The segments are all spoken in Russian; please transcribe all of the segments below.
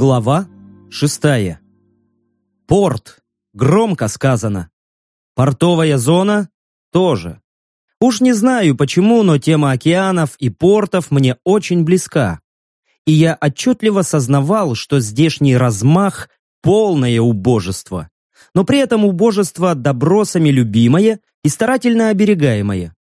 Глава шестая. Порт. Громко сказано. Портовая зона тоже. Уж не знаю почему, но тема океанов и портов мне очень близка. И я отчетливо сознавал, что здешний размах – полное убожество. Но при этом убожество добросами любимое и старательно оберегаемое.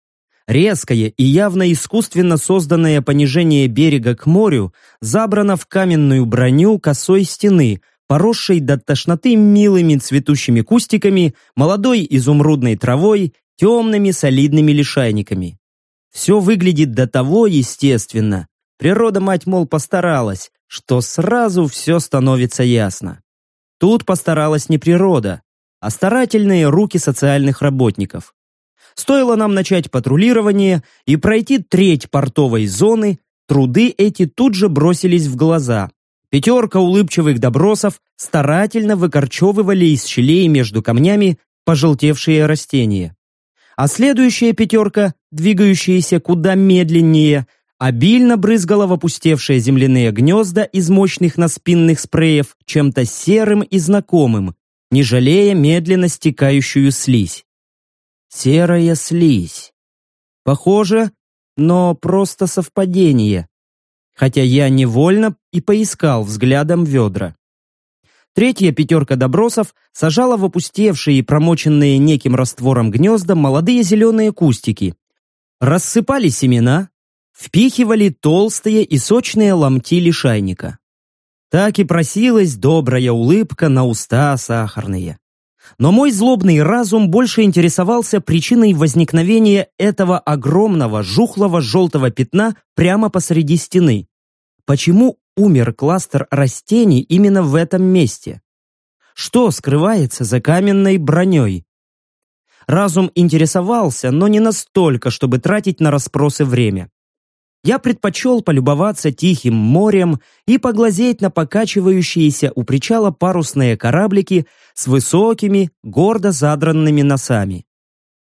Резкое и явно искусственно созданное понижение берега к морю забрано в каменную броню косой стены, поросшей до тошноты милыми цветущими кустиками, молодой изумрудной травой, темными солидными лишайниками. Все выглядит до того естественно. Природа-мать, мол, постаралась, что сразу все становится ясно. Тут постаралась не природа, а старательные руки социальных работников. Стоило нам начать патрулирование и пройти треть портовой зоны, труды эти тут же бросились в глаза. Пятерка улыбчивых добросов старательно выкорчевывали из щелей между камнями пожелтевшие растения. А следующая пятерка, двигающаяся куда медленнее, обильно брызгала в опустевшие земляные гнезда из мощных наспинных спреев чем-то серым и знакомым, не жалея медленно стекающую слизь. Серая слизь. Похоже, но просто совпадение. Хотя я невольно и поискал взглядом ведра. Третья пятерка добросов сажала в опустевшие и промоченные неким раствором гнезда молодые зеленые кустики. Рассыпали семена, впихивали толстые и сочные ломти лишайника. Так и просилась добрая улыбка на уста сахарные. Но мой злобный разум больше интересовался причиной возникновения этого огромного жухлого желтого пятна прямо посреди стены. Почему умер кластер растений именно в этом месте? Что скрывается за каменной броней? Разум интересовался, но не настолько, чтобы тратить на расспросы время я предпочел полюбоваться тихим морем и поглазеть на покачивающиеся у причала парусные кораблики с высокими, гордо задранными носами.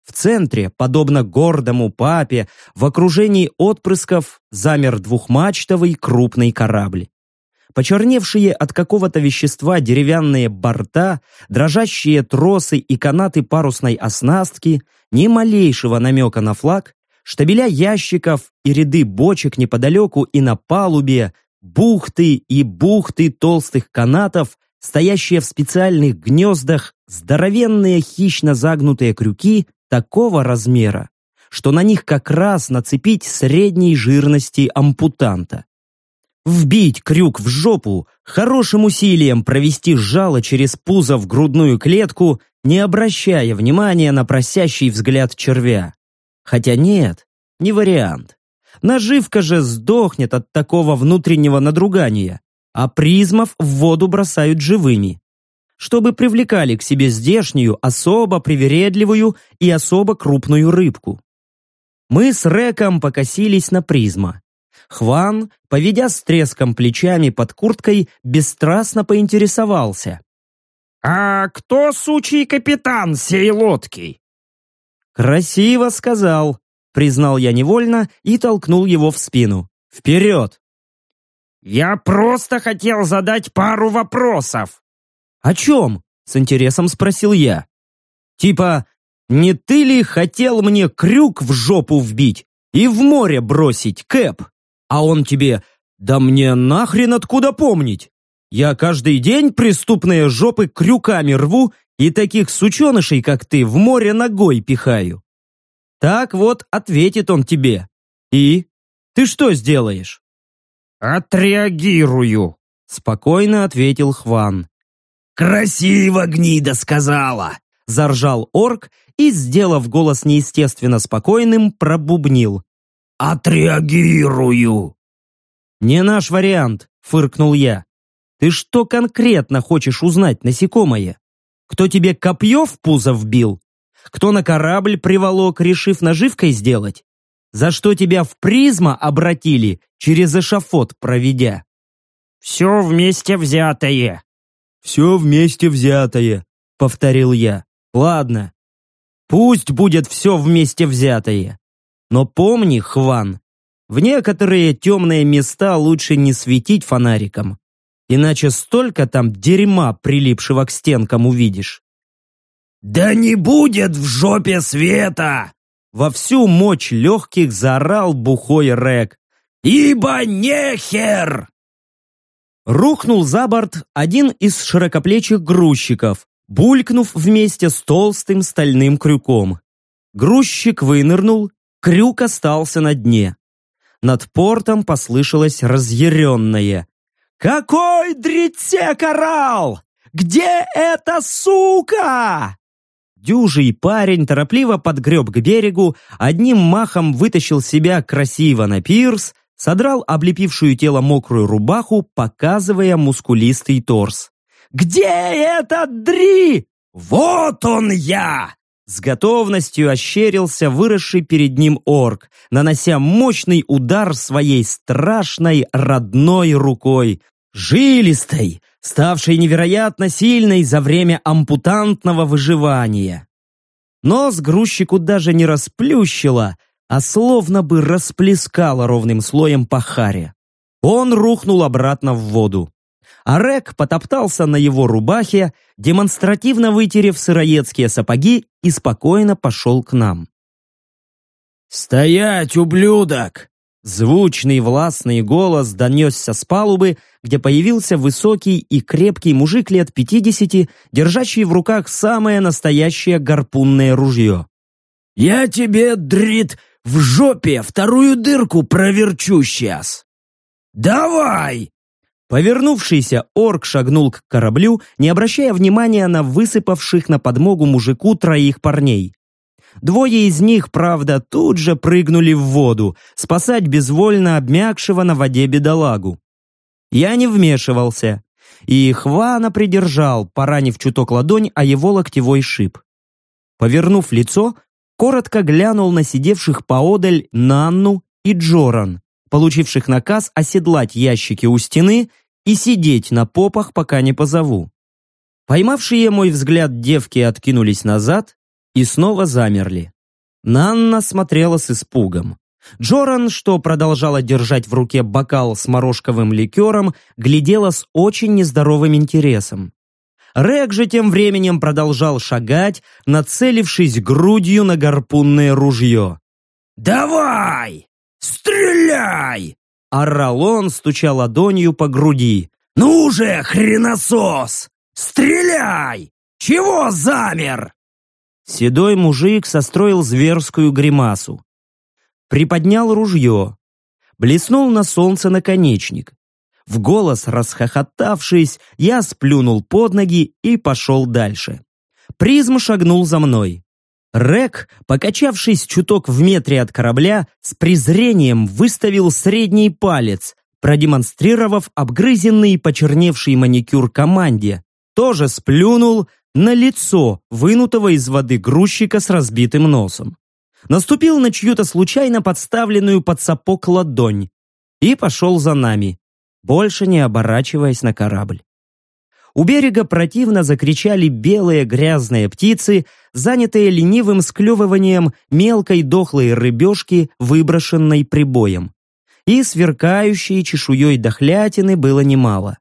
В центре, подобно гордому папе, в окружении отпрысков замер двухмачтовый крупный корабль. Почерневшие от какого-то вещества деревянные борта, дрожащие тросы и канаты парусной оснастки, ни малейшего намека на флаг, штабеля ящиков и ряды бочек неподалеку и на палубе, бухты и бухты толстых канатов, стоящие в специальных гнездах, здоровенные хищно загнутые крюки такого размера, что на них как раз нацепить средней жирности ампутанта. Вбить крюк в жопу, хорошим усилием провести жало через пузо в грудную клетку, не обращая внимания на просящий взгляд червя. Хотя нет, не вариант. Наживка же сдохнет от такого внутреннего надругания, а призмов в воду бросают живыми. Чтобы привлекали к себе здешнюю, особо привередливую и особо крупную рыбку. Мы с Реком покосились на призма. Хван, поведя с треском плечами под курткой, бесстрастно поинтересовался. «А кто сучий капитан сей лодки?» «Красиво сказал», — признал я невольно и толкнул его в спину. «Вперед!» «Я просто хотел задать пару вопросов». «О чем?» — с интересом спросил я. «Типа, не ты ли хотел мне крюк в жопу вбить и в море бросить, Кэп? А он тебе, да мне нахрен откуда помнить? Я каждый день преступные жопы крюками рву и таких сученышей, как ты, в море ногой пихаю. Так вот, ответит он тебе. И? Ты что сделаешь? Отреагирую, спокойно ответил Хван. Красиво гнида сказала, заржал орк и, сделав голос неестественно спокойным, пробубнил. «Отреагирую!» «Не наш вариант», — фыркнул я. «Ты что конкретно хочешь узнать, насекомое?» Кто тебе копье в пузо вбил? Кто на корабль приволок, решив наживкой сделать? За что тебя в призма обратили, через эшафот проведя? Все вместе взятое. Все вместе взятое, повторил я. Ладно, пусть будет все вместе взятое. Но помни, Хван, в некоторые темные места лучше не светить фонариком. Иначе столько там дерьма, прилипшего к стенкам, увидишь. «Да не будет в жопе света!» Во всю мощь легких заорал бухой Рек. «Ибо нехер!» Рухнул за борт один из широкоплечих грузчиков, булькнув вместе с толстым стальным крюком. Грузчик вынырнул, крюк остался на дне. Над портом послышалось разъяренное. «Какой дритсек орал! Где эта сука?» Дюжий парень торопливо подгреб к берегу, одним махом вытащил себя красиво на пирс, содрал облепившую тело мокрую рубаху, показывая мускулистый торс. «Где этот Дри?» «Вот он я!» С готовностью ощерился выросший перед ним орк, нанося мощный удар своей страшной родной рукой, жилистой, ставшей невероятно сильной за время ампутантного выживания. Нос грузчику даже не расплющило, а словно бы расплескало ровным слоем по харе. Он рухнул обратно в воду. А Рек потоптался на его рубахе, демонстративно вытерев сыроедские сапоги и спокойно пошел к нам. «Стоять, ублюдок!» Звучный властный голос донесся с палубы, где появился высокий и крепкий мужик лет пятидесяти, держащий в руках самое настоящее гарпунное ружье. «Я тебе, дрит, в жопе вторую дырку проверчу сейчас!» «Давай!» Повернувшийся орк шагнул к кораблю, не обращая внимания на высыпавших на подмогу мужику троих парней. Двое из них, правда, тут же прыгнули в воду, спасать безвольно обмякшего на воде бедолагу. Я не вмешивался, и Хвана придержал, поранив чуток ладонь о его локтевой шип. Повернув лицо, коротко глянул на сидевших поодаль Нанну и Джоран, получивших наказ оседлать ящики у стены и сидеть на попах, пока не позову. Поймавшие мой взгляд девки откинулись назад, и снова замерли. Нанна смотрела с испугом. Джоран, что продолжала держать в руке бокал с морожковым ликером, глядела с очень нездоровым интересом. Рэг же тем временем продолжал шагать, нацелившись грудью на гарпунное ружье. «Давай! Стреляй!» Орал он, стуча ладонью по груди. «Ну же, хреносос! Стреляй! Чего замер?» Седой мужик состроил зверскую гримасу. Приподнял ружье. Блеснул на солнце наконечник. В голос расхохотавшись, я сплюнул под ноги и пошел дальше. Призм шагнул за мной. Рек, покачавшись чуток в метре от корабля, с презрением выставил средний палец, продемонстрировав обгрызенный и почерневший маникюр команде. Тоже сплюнул, на лицо вынутого из воды грузчика с разбитым носом. Наступил на чью-то случайно подставленную под сапог ладонь и пошел за нами, больше не оборачиваясь на корабль. У берега противно закричали белые грязные птицы, занятые ленивым склевыванием мелкой дохлой рыбешки, выброшенной прибоем. И сверкающей чешуей дохлятины было немало.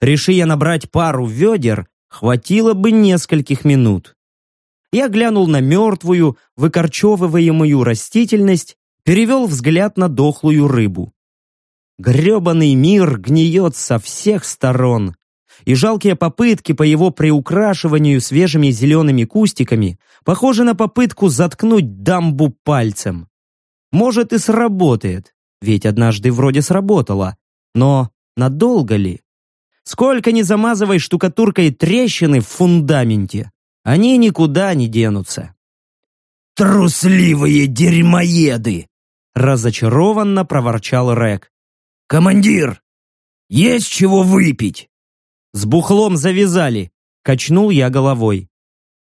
Реши я набрать пару ведер, Хватило бы нескольких минут. Я глянул на мертвую, выкорчевываемую растительность, перевел взгляд на дохлую рыбу. Гребаный мир гниет со всех сторон, и жалкие попытки по его приукрашиванию свежими зелеными кустиками похожи на попытку заткнуть дамбу пальцем. Может и сработает, ведь однажды вроде сработало, но надолго ли? Сколько ни замазывай штукатуркой трещины в фундаменте, они никуда не денутся. «Трусливые дерьмоеды!» Разочарованно проворчал Рек. «Командир, есть чего выпить?» «С бухлом завязали», — качнул я головой.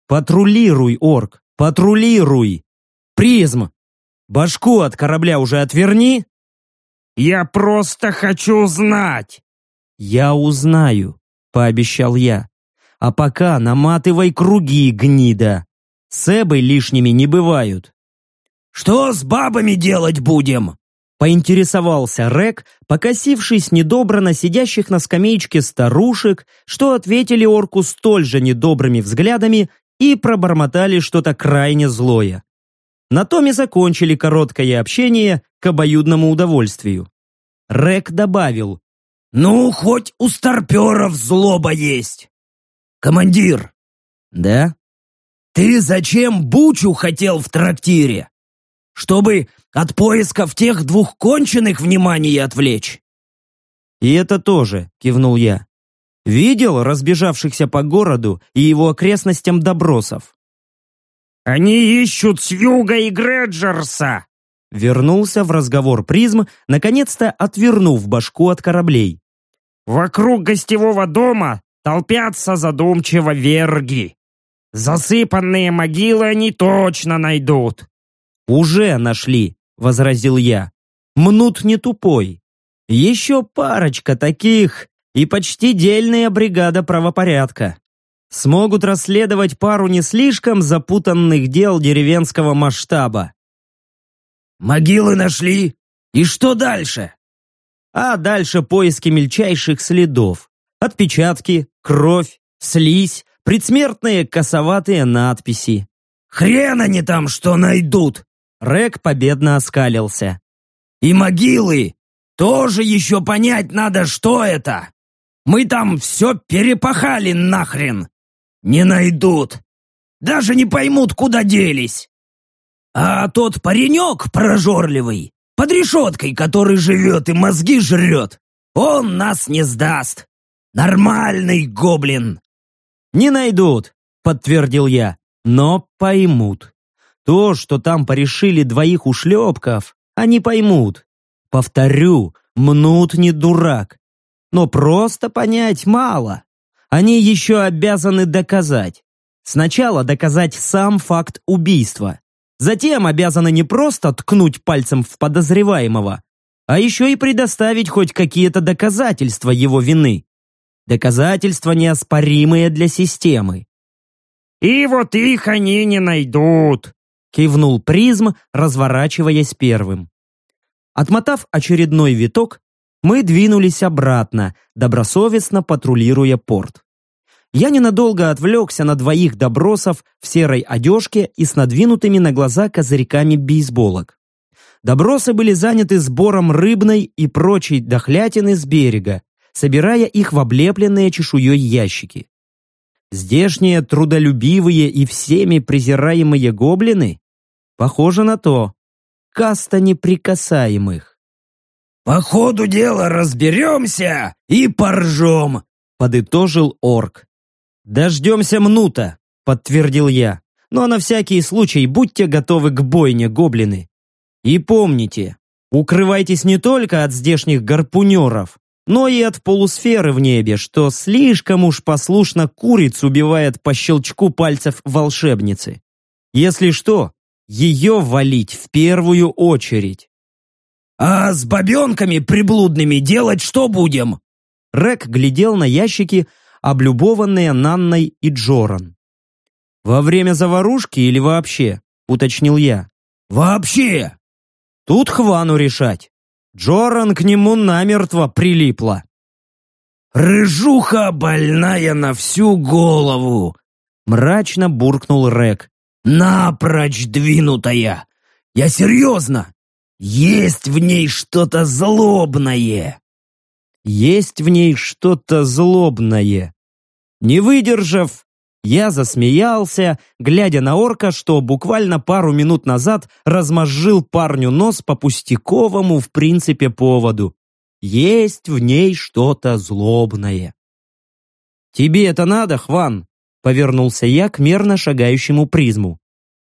«Патрулируй, орк, патрулируй! Призм! Башку от корабля уже отверни!» «Я просто хочу знать!» «Я узнаю», — пообещал я. «А пока наматывай круги, гнида. Сэбы лишними не бывают». «Что с бабами делать будем?» Поинтересовался Рек, покосившись недобро на сидящих на скамеечке старушек, что ответили орку столь же недобрыми взглядами и пробормотали что-то крайне злое. На том и закончили короткое общение к обоюдному удовольствию. Рек добавил, «Ну, хоть у старперов злоба есть. Командир!» «Да?» «Ты зачем бучу хотел в трактире? Чтобы от поисков тех двух конченых внимание отвлечь?» «И это тоже», — кивнул я. «Видел разбежавшихся по городу и его окрестностям добросов?» «Они ищут с юга и Греджерса!» Вернулся в разговор призм, наконец-то отвернув башку от кораблей. «Вокруг гостевого дома толпятся задумчиво верги. Засыпанные могилы они точно найдут. Уже нашли, возразил я. Мнут не тупой. Еще парочка таких и почти дельная бригада правопорядка. Смогут расследовать пару не слишком запутанных дел деревенского масштаба. Могилы нашли? И что дальше? А дальше поиски мельчайших следов. Отпечатки, кровь, слизь, предсмертные косоватые надписи. «Хрен они там что найдут!» Рек победно оскалился. «И могилы! Тоже еще понять надо, что это! Мы там все перепахали нахрен! Не найдут! Даже не поймут, куда делись! А тот паренек прожорливый, под решеткой, который живет и мозги жрет, он нас не сдаст! Нормальный гоблин!» «Не найдут», — подтвердил я, — «но поймут. То, что там порешили двоих ушлепков, они поймут. Повторю, мнут не дурак. Но просто понять мало. Они еще обязаны доказать. Сначала доказать сам факт убийства. Затем обязаны не просто ткнуть пальцем в подозреваемого, а еще и предоставить хоть какие-то доказательства его вины. Доказательства неоспоримые для системы. «И вот их они не найдут», — кивнул призм, разворачиваясь первым. Отмотав очередной виток, мы двинулись обратно, добросовестно патрулируя порт. Я ненадолго отвлекся на двоих добросов в серой одежке и с надвинутыми на глаза козырьками бейсболок. Добросы были заняты сбором рыбной и прочей дохлятины с берега, собирая их в облепленные чешуей ящики. Здешние трудолюбивые и всеми презираемые гоблины? Похоже на то. Каста неприкасаемых. «По ходу дела разберемся и поржем», — подытожил орк. «Дождемся мнута», — подтвердил я. «Но на всякий случай будьте готовы к бойне, гоблины. И помните, укрывайтесь не только от здешних гарпунеров, но и от полусферы в небе, что слишком уж послушно куриц убивает по щелчку пальцев волшебницы. Если что, ее валить в первую очередь. «А с бабенками приблудными делать что будем?» Рек глядел на ящики, облюбованные Нанной и Джоран. «Во время заварушки или вообще?» — уточнил я. «Вообще!» «Тут Хвану решать. Джоран к нему намертво прилипла. «Рыжуха больная на всю голову!» Мрачно буркнул Рек. «Напрочь двинутая! Я серьезно! Есть в ней что-то злобное!» «Есть в ней что-то злобное!» Не выдержав, я засмеялся, глядя на орка, что буквально пару минут назад размозжил парню нос по пустяковому, в принципе, поводу. Есть в ней что-то злобное. «Тебе это надо, Хван?» — повернулся я к мерно шагающему призму.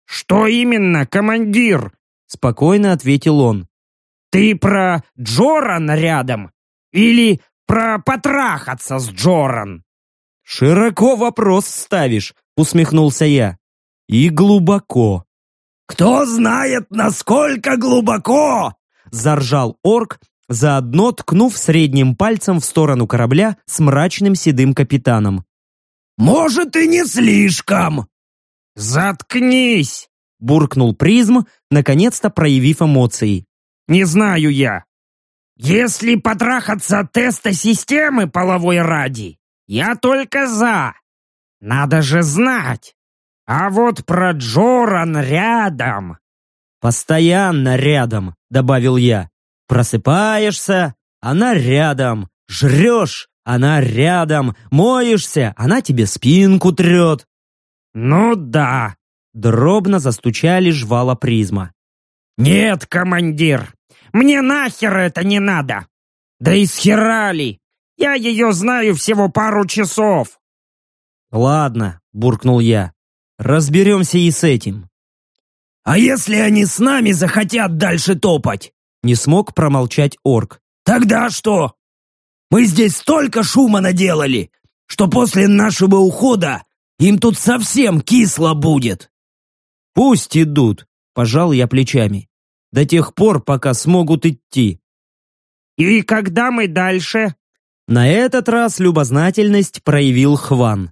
«Что именно, командир?» — спокойно ответил он. «Ты про Джоран рядом? Или про потрахаться с Джоран?» «Широко вопрос ставишь», — усмехнулся я. «И глубоко». «Кто знает, насколько глубоко!» — заржал орк, заодно ткнув средним пальцем в сторону корабля с мрачным седым капитаном. «Может, и не слишком!» «Заткнись!» — буркнул призм, наконец-то проявив эмоции. Не знаю я. Если потрахаться от теста системы половой ради, я только за. Надо же знать. А вот про Джоран рядом. Постоянно рядом, добавил я. Просыпаешься, она рядом. Жрешь, она рядом. Моешься, она тебе спинку трет. Ну да. Дробно застучали жвала призма. Нет, командир, мне нахер это не надо. Да и схерали. Я ее знаю всего пару часов. Ладно, буркнул я. Разберемся и с этим. А если они с нами захотят дальше топать? Не смог промолчать орк. Тогда что? Мы здесь столько шума наделали, что после нашего ухода им тут совсем кисло будет. Пусть идут, пожал я плечами до тех пор, пока смогут идти. «И когда мы дальше?» На этот раз любознательность проявил Хван.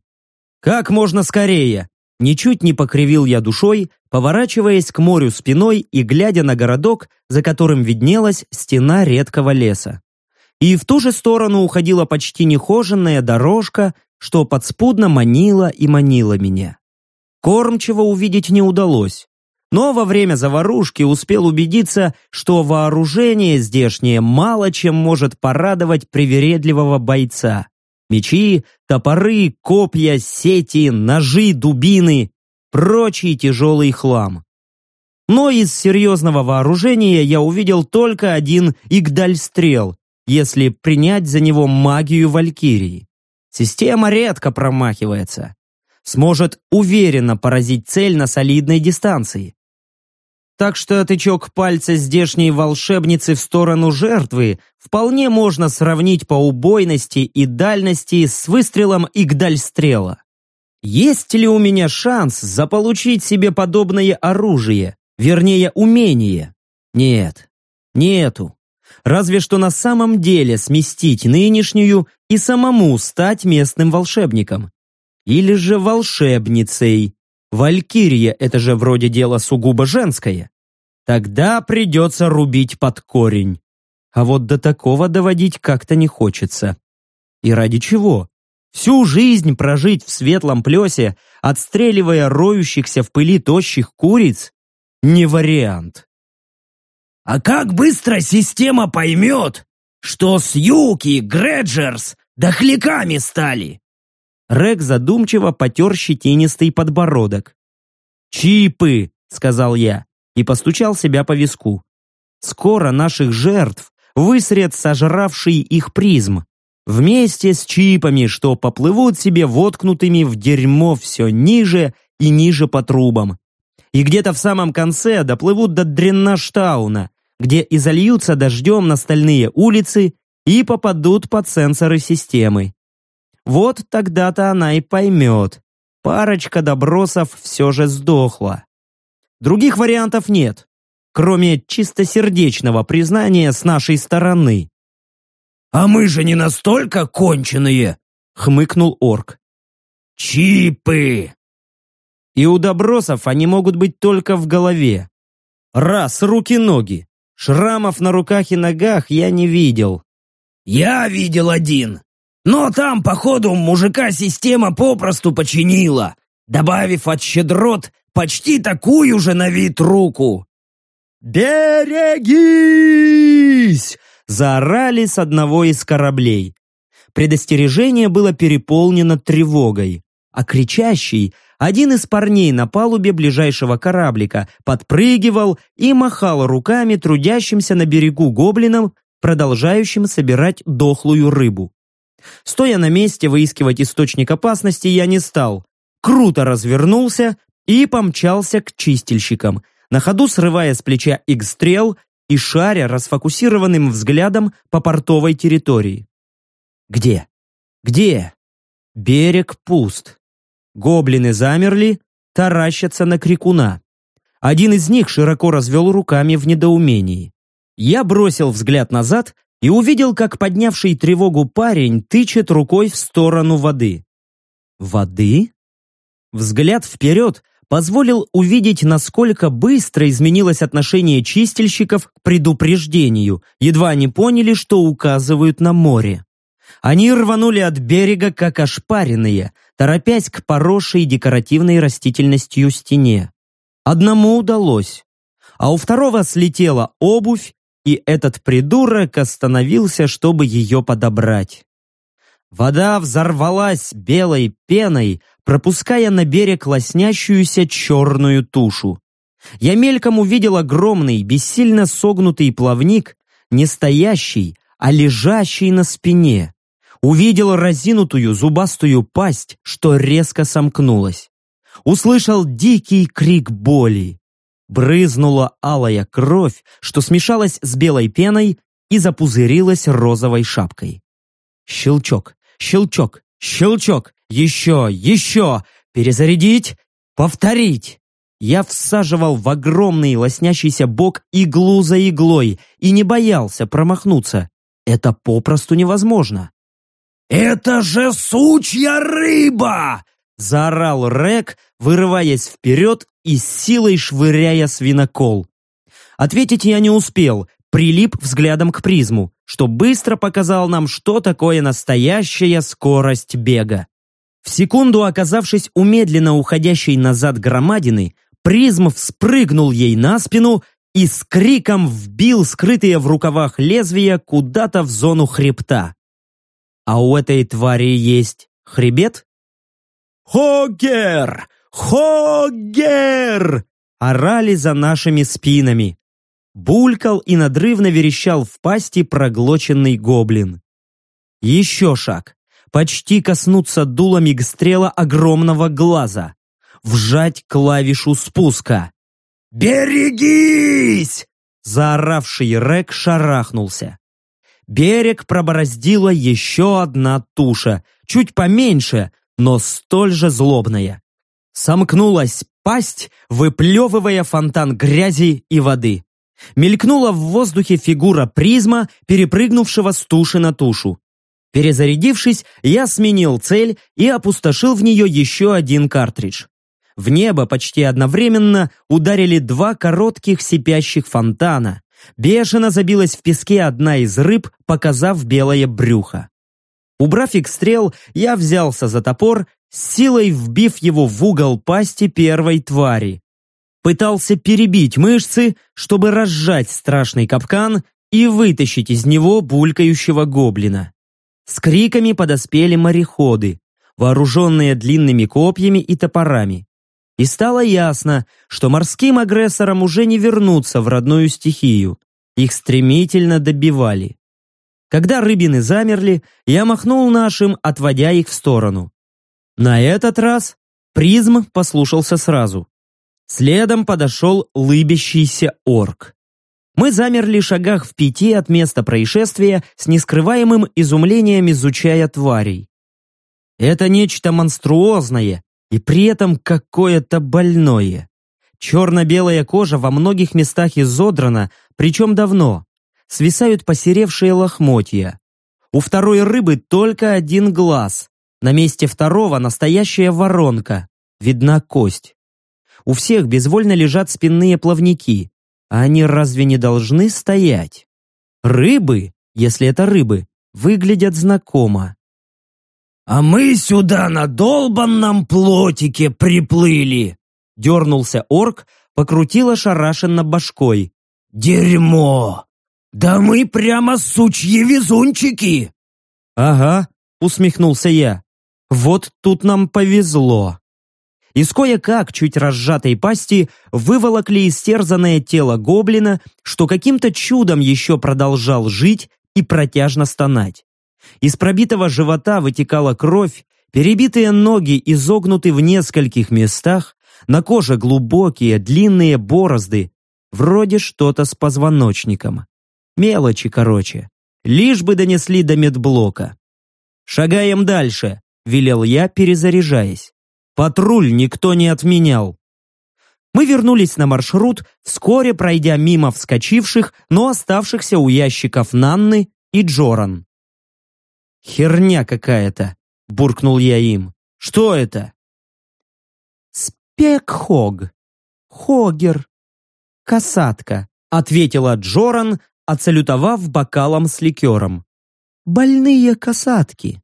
«Как можно скорее!» Ничуть не покривил я душой, поворачиваясь к морю спиной и глядя на городок, за которым виднелась стена редкого леса. И в ту же сторону уходила почти нехоженная дорожка, что подспудно манила и манила меня. Кормчего увидеть не удалось но во время заварушки успел убедиться, что вооружение здешнее мало чем может порадовать привередливого бойца. Мечи, топоры, копья, сети, ножи, дубины, прочий тяжелый хлам. Но из серьезного вооружения я увидел только один игдальстрел, если принять за него магию Валькирии. Система редко промахивается. Сможет уверенно поразить цель на солидной дистанции. Так что тычок пальца здешней волшебницы в сторону жертвы вполне можно сравнить по убойности и дальности с выстрелом Игдальстрела. Есть ли у меня шанс заполучить себе подобное оружие, вернее умение? Нет, нету. Разве что на самом деле сместить нынешнюю и самому стать местным волшебником. Или же волшебницей. Валькирия – это же вроде дело сугубо женское. Тогда придется рубить под корень. А вот до такого доводить как-то не хочется. И ради чего? Всю жизнь прожить в светлом плесе, отстреливая роющихся в пыли тощих куриц? Не вариант. А как быстро система поймет, что Сьюки, Греджерс дохляками стали? Рэг задумчиво потер щетинистый подбородок. «Чипы!» — сказал я и постучал себя по виску. «Скоро наших жертв высрет сожравший их призм, вместе с чипами, что поплывут себе воткнутыми в дерьмо все ниже и ниже по трубам. И где-то в самом конце доплывут до Дреннаштауна, где и зальются дождем на стальные улицы и попадут под сенсоры системы. Вот тогда-то она и поймет. Парочка добросов все же сдохла. Других вариантов нет, кроме чистосердечного признания с нашей стороны. «А мы же не настолько конченые!» — хмыкнул орк. «Чипы!» И у добросов они могут быть только в голове. Раз, руки-ноги. Шрамов на руках и ногах я не видел. «Я видел один!» Но там, походу, мужика система попросту починила, добавив от щедрот почти такую же на вид руку. «Берегись!» – заорали с одного из кораблей. Предостережение было переполнено тревогой, а кричащий один из парней на палубе ближайшего кораблика подпрыгивал и махал руками трудящимся на берегу гоблинам, продолжающим собирать дохлую рыбу. Стоя на месте выискивать источник опасности я не стал. Круто развернулся и помчался к чистильщикам, на ходу срывая с плеча X-стрел и шаря расфокусированным взглядом по портовой территории. Где? Где? Берег пуст. Гоблины замерли, таращатся на крикуна. Один из них широко развел руками в недоумении. Я бросил взгляд назад и увидел, как поднявший тревогу парень тычет рукой в сторону воды. Воды? Взгляд вперед позволил увидеть, насколько быстро изменилось отношение чистильщиков к предупреждению, едва они поняли, что указывают на море. Они рванули от берега, как ошпаренные, торопясь к поросшей декоративной растительностью стене. Одному удалось, а у второго слетела обувь, и этот придурок остановился, чтобы ее подобрать. Вода взорвалась белой пеной, пропуская на берег лоснящуюся черную тушу. Я мельком увидел огромный, бессильно согнутый плавник, не стоящий, а лежащий на спине. Увидел разинутую зубастую пасть, что резко сомкнулась. Услышал дикий крик боли. Брызнула алая кровь, что смешалась с белой пеной и запузырилась розовой шапкой. Щелчок, щелчок, щелчок, еще, еще, перезарядить, повторить. Я всаживал в огромный лоснящийся бок иглу за иглой и не боялся промахнуться. Это попросту невозможно. «Это же сучья рыба!» Заорал Рек, вырываясь вперед и силой швыряя свинокол. Ответить я не успел, прилип взглядом к призму, что быстро показал нам, что такое настоящая скорость бега. В секунду оказавшись у медленно уходящей назад громадины, призм вспрыгнул ей на спину и с криком вбил скрытые в рукавах лезвия куда-то в зону хребта. А у этой твари есть хребет? «Хогер! Хогер!» орали за нашими спинами. Булькал и надрывно верещал в пасти проглоченный гоблин. Еще шаг. Почти коснуться дулами гстрела огромного глаза. Вжать клавишу спуска. «Берегись!» Заоравший Рек шарахнулся. Берег пробороздила еще одна туша, чуть поменьше, но столь же злобная. Сомкнулась пасть, выплевывая фонтан грязи и воды. Мелькнула в воздухе фигура призма, перепрыгнувшего с туши на тушу. Перезарядившись, я сменил цель и опустошил в нее еще один картридж. В небо почти одновременно ударили два коротких сипящих фонтана. Бешено забилась в песке одна из рыб, показав белое брюхо. Убрав их стрел, я взялся за топор, силой вбив его в угол пасти первой твари. Пытался перебить мышцы, чтобы разжать страшный капкан и вытащить из него булькающего гоблина. С криками подоспели мореходы, вооруженные длинными копьями и топорами. И стало ясно, что морским агрессорам уже не вернуться в родную стихию. Их стремительно добивали. Когда рыбины замерли, я махнул нашим, отводя их в сторону. На этот раз призм послушался сразу. Следом подошел лыбящийся орк. Мы замерли шагах в пяти от места происшествия с нескрываемым изумлением изучая тварей. Это нечто монструозное и при этом какое-то больное. Черно-белая кожа во многих местах изодрана, причем давно свисают посеревшие лохмотья. У второй рыбы только один глаз. На месте второго настоящая воронка. Видна кость. У всех безвольно лежат спинные плавники. А они разве не должны стоять? Рыбы, если это рыбы, выглядят знакомо. «А мы сюда на долбанном плотике приплыли!» Дернулся орк, покрутил ошарашенно башкой. «Дерьмо! «Да мы прямо сучьи везунчики!» «Ага», — усмехнулся я. «Вот тут нам повезло». Из кое-как чуть разжатой пасти выволокли истерзанное тело гоблина, что каким-то чудом еще продолжал жить и протяжно стонать. Из пробитого живота вытекала кровь, перебитые ноги изогнуты в нескольких местах, на коже глубокие длинные борозды, вроде что-то с позвоночником. Мелочи, короче. Лишь бы донесли до медблока. «Шагаем дальше», — велел я, перезаряжаясь. Патруль никто не отменял. Мы вернулись на маршрут, вскоре пройдя мимо вскочивших, но оставшихся у ящиков Нанны и Джоран. «Херня какая-то», — буркнул я им. «Что это?» Пекхог. Хогер. Касатка, ответила Джоран, отсалютовав бокалом с ликером. Больные касатки.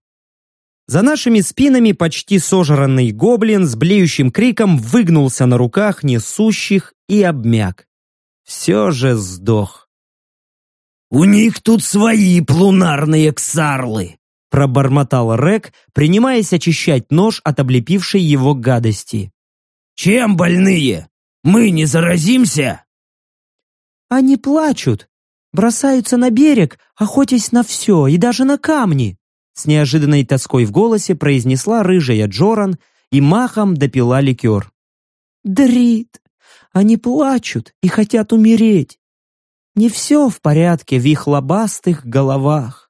За нашими спинами почти сожранный гоблин с блеющим криком выгнулся на руках несущих и обмяк. Все же сдох. «У них тут свои плунарные ксарлы!» Пробормотал Рек, принимаясь очищать нож от облепившей его гадости. «Чем больные? Мы не заразимся?» «Они плачут, бросаются на берег, охотясь на все и даже на камни», с неожиданной тоской в голосе произнесла рыжая Джоран и махом допила ликер. «Дрит, они плачут и хотят умереть. Не все в порядке в их лобастых головах».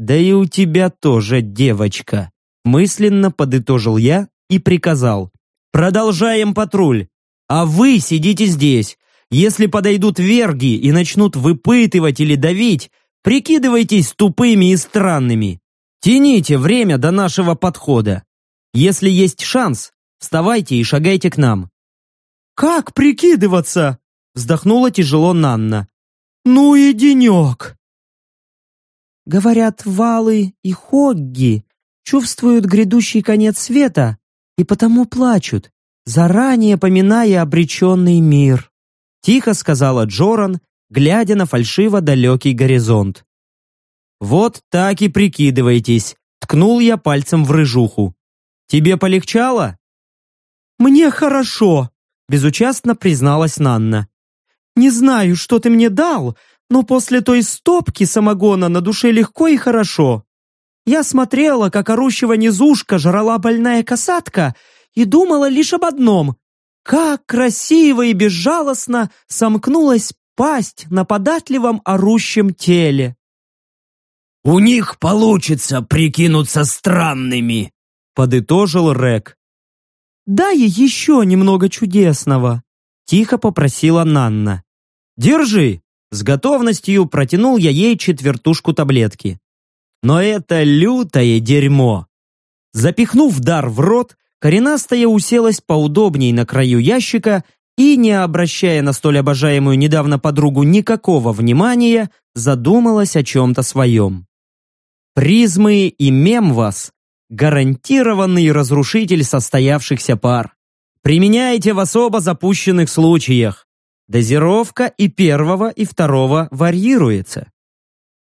«Да и у тебя тоже, девочка», мысленно подытожил я и приказал. «Продолжаем патруль, а вы сидите здесь. Если подойдут верги и начнут выпытывать или давить, Прикидывайтесь тупыми и странными. Тяните время до нашего подхода. Если есть шанс, вставайте и шагайте к нам». «Как прикидываться?» вздохнула тяжело Нанна. «Ну и денек!» Говорят, валы и хогги чувствуют грядущий конец света и потому плачут, заранее поминая обреченный мир. Тихо сказала Джоран, глядя на фальшиво далекий горизонт. «Вот так и прикидывайтесь», — ткнул я пальцем в рыжуху. «Тебе полегчало?» «Мне хорошо», — безучастно призналась Нанна. «Не знаю, что ты мне дал, но после той стопки самогона на душе легко и хорошо. Я смотрела, как орущего низушка жрала больная касатка, и думала лишь об одном — как красиво и безжалостно сомкнулась пасть на податливом орущем теле. «У них получится прикинуться странными», — подытожил Рек. «Дай еще немного чудесного», — тихо попросила Нанна. «Держи!» — с готовностью протянул я ей четвертушку таблетки. Но это лютое дерьмо. Запихнув дар в рот, коренастая уселась поудобней на краю ящика и, не обращая на столь обожаемую недавно подругу никакого внимания, задумалась о чем-то своем. Призмы и Мемвас – гарантированный разрушитель состоявшихся пар. Применяйте в особо запущенных случаях. Дозировка и первого, и второго варьируется.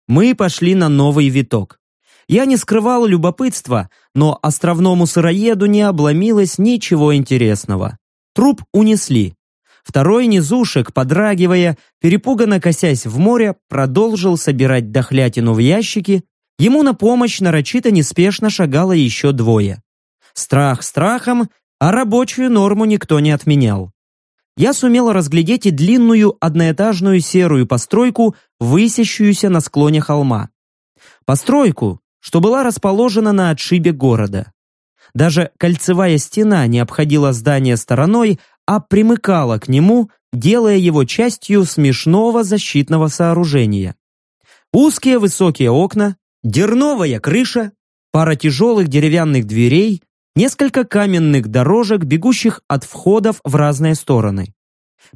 Мы пошли на новый виток. Я не скрывал любопытства, но островному сыроеду не обломилось ничего интересного. Труп унесли. Второй низушек, подрагивая, перепуганно косясь в море, продолжил собирать дохлятину в ящики. Ему на помощь нарочито неспешно шагало еще двое. Страх страхом, а рабочую норму никто не отменял. Я сумел разглядеть и длинную одноэтажную серую постройку, высящуюся на склоне холма. Постройку, что была расположена на отшибе города. Даже кольцевая стена не обходила здание стороной, а примыкала к нему, делая его частью смешного защитного сооружения. Узкие высокие окна, дерновая крыша, пара тяжелых деревянных дверей, несколько каменных дорожек, бегущих от входов в разные стороны.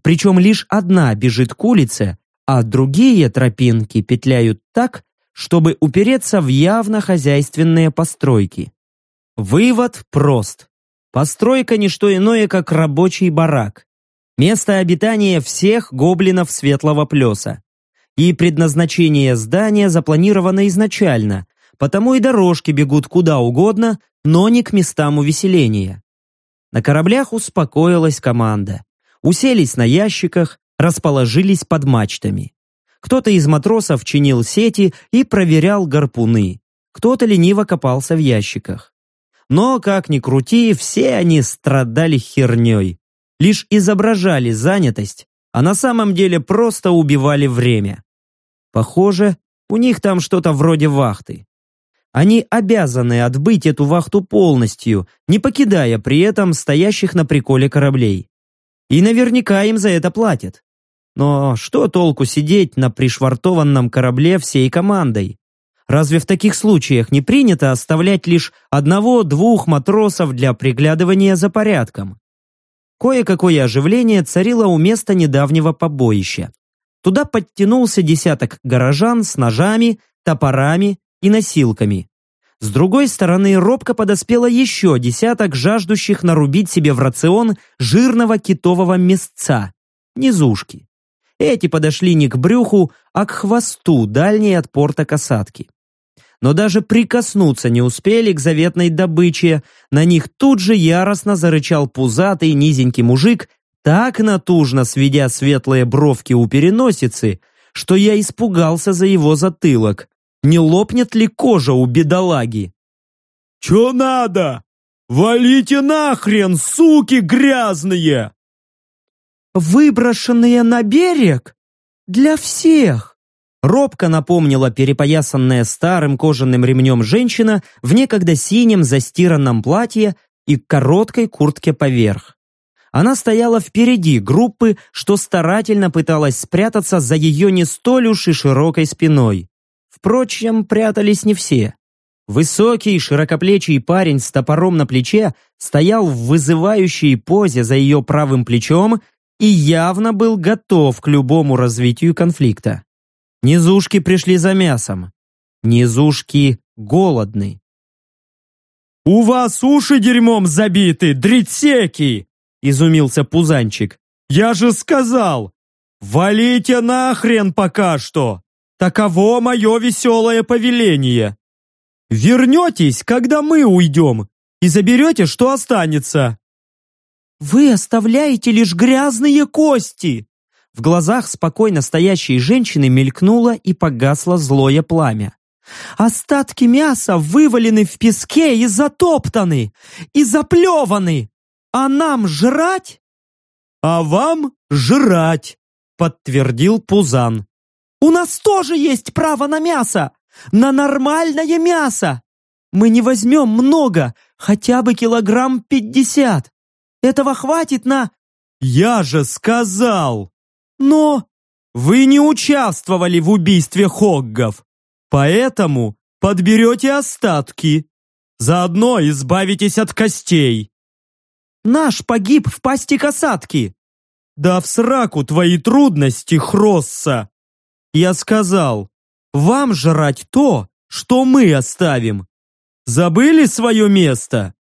Причем лишь одна бежит к улице, а другие тропинки петляют так, чтобы упереться в явно хозяйственные постройки. Вывод прост. Постройка не что иное, как рабочий барак. Место обитания всех гоблинов светлого плеса. И предназначение здания запланировано изначально, потому и дорожки бегут куда угодно, но не к местам увеселения. На кораблях успокоилась команда. Уселись на ящиках, расположились под мачтами. Кто-то из матросов чинил сети и проверял гарпуны. Кто-то лениво копался в ящиках. Но, как ни крути, все они страдали херней. Лишь изображали занятость, а на самом деле просто убивали время. Похоже, у них там что-то вроде вахты. Они обязаны отбыть эту вахту полностью, не покидая при этом стоящих на приколе кораблей. И наверняка им за это платят. Но что толку сидеть на пришвартованном корабле всей командой? Разве в таких случаях не принято оставлять лишь одного-двух матросов для приглядывания за порядком? Кое-какое оживление царило у места недавнего побоища. Туда подтянулся десяток горожан с ножами, топорами и носилками. С другой стороны робко подоспело еще десяток жаждущих нарубить себе в рацион жирного китового мясца, низушки. Эти подошли не к брюху, а к хвосту, дальней от порта касатки. Но даже прикоснуться не успели к заветной добыче, на них тут же яростно зарычал пузатый низенький мужик, так натужно сведя светлые бровки у переносицы, что я испугался за его затылок. Не лопнет ли кожа у бедолаги? «Чё надо? Валите нахрен, суки грязные!» «Выброшенные на берег? Для всех!» Робко напомнила перепоясанная старым кожаным ремнем женщина в некогда синем застиранном платье и короткой куртке поверх. Она стояла впереди группы, что старательно пыталась спрятаться за ее не столь уж и широкой спиной. Впрочем, прятались не все. Высокий, широкоплечий парень с топором на плече стоял в вызывающей позе за ее правым плечом и явно был готов к любому развитию конфликта. Низушки пришли за мясом. Низушки голодны. «У вас уши дерьмом забиты, дритсеки!» — изумился Пузанчик. «Я же сказал! Валите нахрен пока что! Таково мое веселое повеление! Вернетесь, когда мы уйдем, и заберете, что останется!» «Вы оставляете лишь грязные кости!» В глазах спокойно стоящей женщины мелькнуло и погасло злое пламя. «Остатки мяса вывалены в песке и затоптаны, и заплеваны! А нам жрать?» «А вам жрать!» — подтвердил Пузан. «У нас тоже есть право на мясо! На нормальное мясо! Мы не возьмем много, хотя бы килограмм пятьдесят. Этого хватит на...» «Я же сказал!» Но вы не участвовали в убийстве Хоггов, поэтому подберете остатки. Заодно избавитесь от костей. Наш погиб в пасти касатки. Да в сраку твои трудности, Хросса. Я сказал, вам жрать то, что мы оставим. Забыли свое место?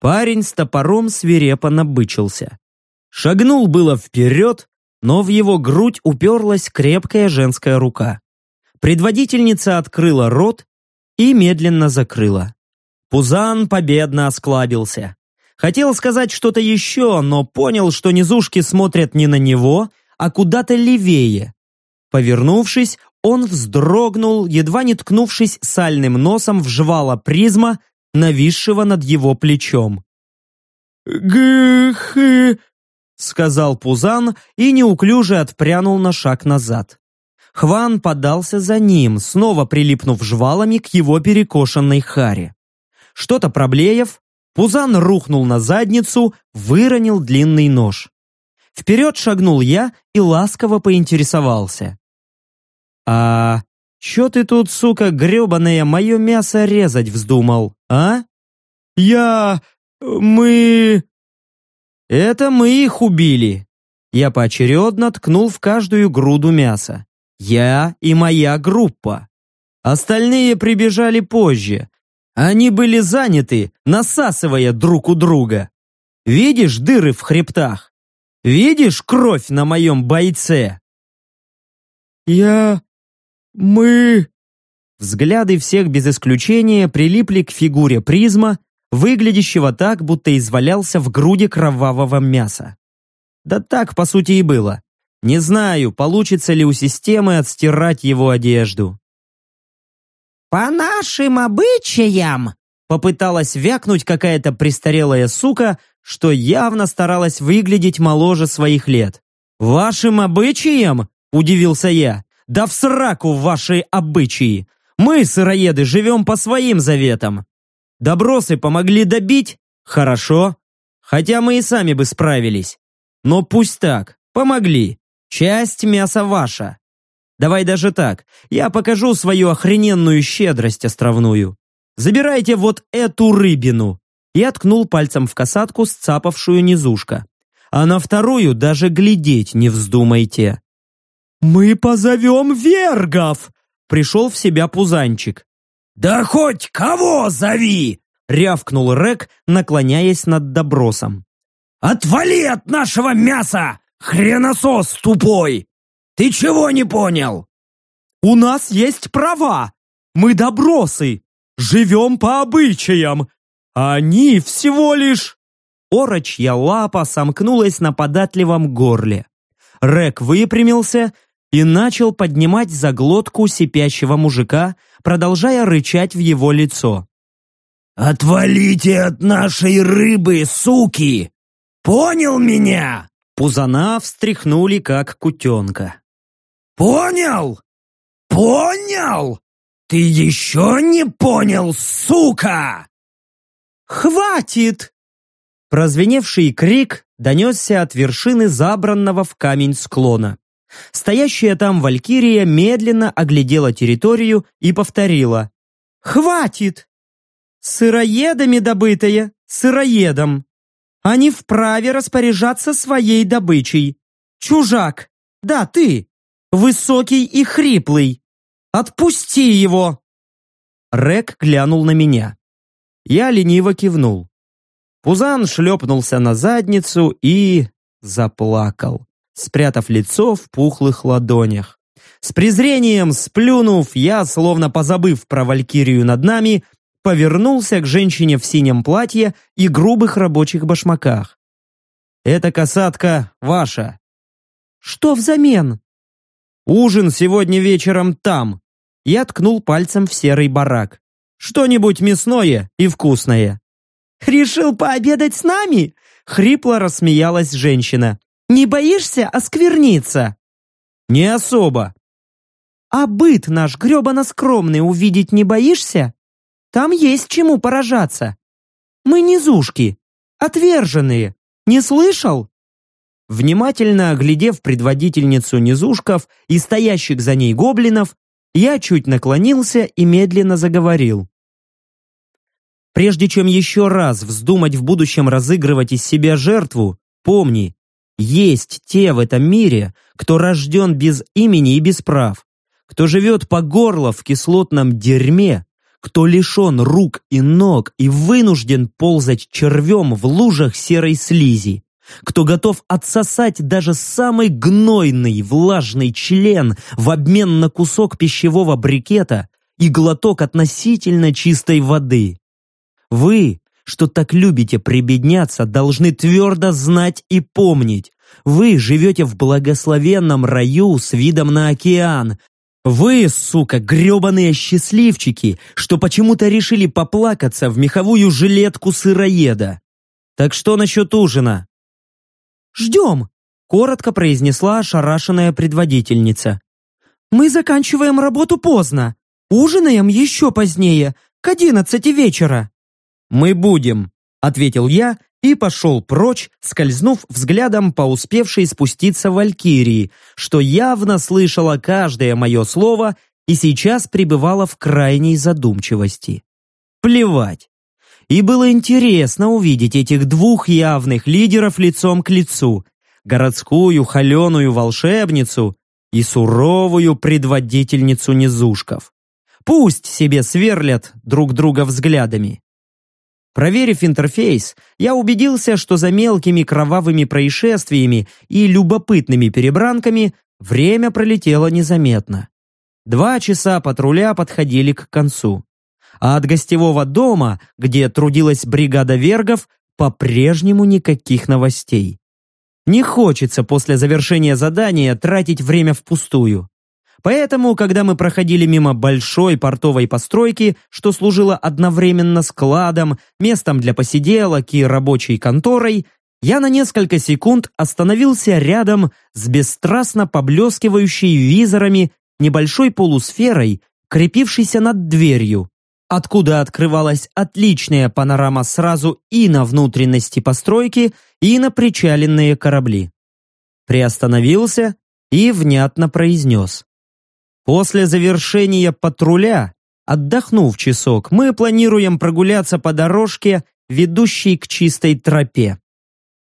Парень с топором свирепо набычился. Шагнул было вперед, но в его грудь уперлась крепкая женская рука. Предводительница открыла рот и медленно закрыла. Пузан победно осклабился. Хотел сказать что-то еще, но понял, что низушки смотрят не на него, а куда-то левее. Повернувшись, он вздрогнул, едва не ткнувшись сальным носом в жвало призма, нависшего над его плечом. «Гх...» сказал Пузан и неуклюже отпрянул на шаг назад. Хван подался за ним, снова прилипнув жвалами к его перекошенной харе. Что-то проблеев, Пузан рухнул на задницу, выронил длинный нож. Вперед шагнул я и ласково поинтересовался. «А чё ты тут, сука, гребаная, мое мясо резать вздумал, а?» «Я... мы...» Это мы их убили. Я поочередно ткнул в каждую груду мяса. Я и моя группа. Остальные прибежали позже. Они были заняты, насасывая друг у друга. Видишь дыры в хребтах? Видишь кровь на моем бойце? Я... мы... Взгляды всех без исключения прилипли к фигуре призма, выглядящего так, будто извалялся в груди кровавого мяса. Да так, по сути, и было. Не знаю, получится ли у системы отстирать его одежду. «По нашим обычаям!» Попыталась вякнуть какая-то престарелая сука, что явно старалась выглядеть моложе своих лет. «Вашим обычаям?» – удивился я. «Да в сраку ваши обычаи! Мы, сыроеды, живем по своим заветам!» Добросы помогли добить? Хорошо. Хотя мы и сами бы справились. Но пусть так, помогли. Часть мяса ваша. Давай даже так, я покажу свою охрененную щедрость островную. Забирайте вот эту рыбину. И ткнул пальцем в касатку, сцапавшую низушка. «А на вторую даже глядеть не вздумайте!» «Мы позовем вергов!» — пришел в себя пузанчик. «Да хоть кого зови!» — рявкнул Рек, наклоняясь над добросом. «Отвали от нашего мяса, хреносос тупой! Ты чего не понял?» «У нас есть права! Мы добросы! Живем по обычаям! Они всего лишь...» Орочья лапа сомкнулась на податливом горле. Рек выпрямился и начал поднимать за глотку сипящего мужика, продолжая рычать в его лицо. «Отвалите от нашей рыбы, суки! Понял меня?» Пузана встряхнули, как кутенка. «Понял? Понял? Ты еще не понял, сука?» «Хватит!» Прозвеневший крик донесся от вершины забранного в камень склона. Стоящая там Валькирия медленно оглядела территорию и повторила. «Хватит! Сыроедами добытое, сыроедом. Они вправе распоряжаться своей добычей. Чужак, да ты, высокий и хриплый. Отпусти его!» Рек глянул на меня. Я лениво кивнул. Пузан шлепнулся на задницу и заплакал спрятав лицо в пухлых ладонях. С презрением сплюнув, я, словно позабыв про валькирию над нами, повернулся к женщине в синем платье и грубых рабочих башмаках. «Эта касатка ваша». «Что взамен?» «Ужин сегодня вечером там». Я ткнул пальцем в серый барак. «Что-нибудь мясное и вкусное». «Решил пообедать с нами?» Хрипло рассмеялась женщина. Не боишься оскверниться?» «Не особо». «А быт наш гребано скромный увидеть не боишься? Там есть чему поражаться. Мы низушки, отверженные. Не слышал?» Внимательно оглядев предводительницу низушков и стоящих за ней гоблинов, я чуть наклонился и медленно заговорил. Прежде чем еще раз вздумать в будущем разыгрывать из себя жертву, помни, есть те в этом мире, кто рожден без имени и без прав, кто живет по горло в кислотном дерьме, кто лишен рук и ног и вынужден ползать червем в лужах серой слизи, кто готов отсосать даже самый гнойный влажный член в обмен на кусок пищевого брикета и глоток относительно чистой воды. Вы что так любите прибедняться, должны твердо знать и помнить. Вы живете в благословенном раю с видом на океан. Вы, сука, гребаные счастливчики, что почему-то решили поплакаться в меховую жилетку сыроеда. Так что насчет ужина? «Ждем», — коротко произнесла ошарашенная предводительница. «Мы заканчиваем работу поздно. Ужинаем еще позднее, к одиннадцати вечера». «Мы будем», — ответил я и пошел прочь, скользнув взглядом по успевшей спуститься Валькирии, что явно слышала каждое мое слово и сейчас пребывала в крайней задумчивости. Плевать. И было интересно увидеть этих двух явных лидеров лицом к лицу, городскую холеную волшебницу и суровую предводительницу низушков. Пусть себе сверлят друг друга взглядами. Проверив интерфейс, я убедился, что за мелкими кровавыми происшествиями и любопытными перебранками время пролетело незаметно. Два часа патруля подходили к концу. А от гостевого дома, где трудилась бригада вергов, по-прежнему никаких новостей. Не хочется после завершения задания тратить время впустую. Поэтому, когда мы проходили мимо большой портовой постройки, что служила одновременно складом, местом для посиделок и рабочей конторой, я на несколько секунд остановился рядом с бесстрастно поблескивающей визорами небольшой полусферой, крепившейся над дверью, откуда открывалась отличная панорама сразу и на внутренности постройки, и на причаленные корабли. Приостановился и внятно произнес. После завершения патруля, отдохнув часок, мы планируем прогуляться по дорожке ведущий к чистой тропе.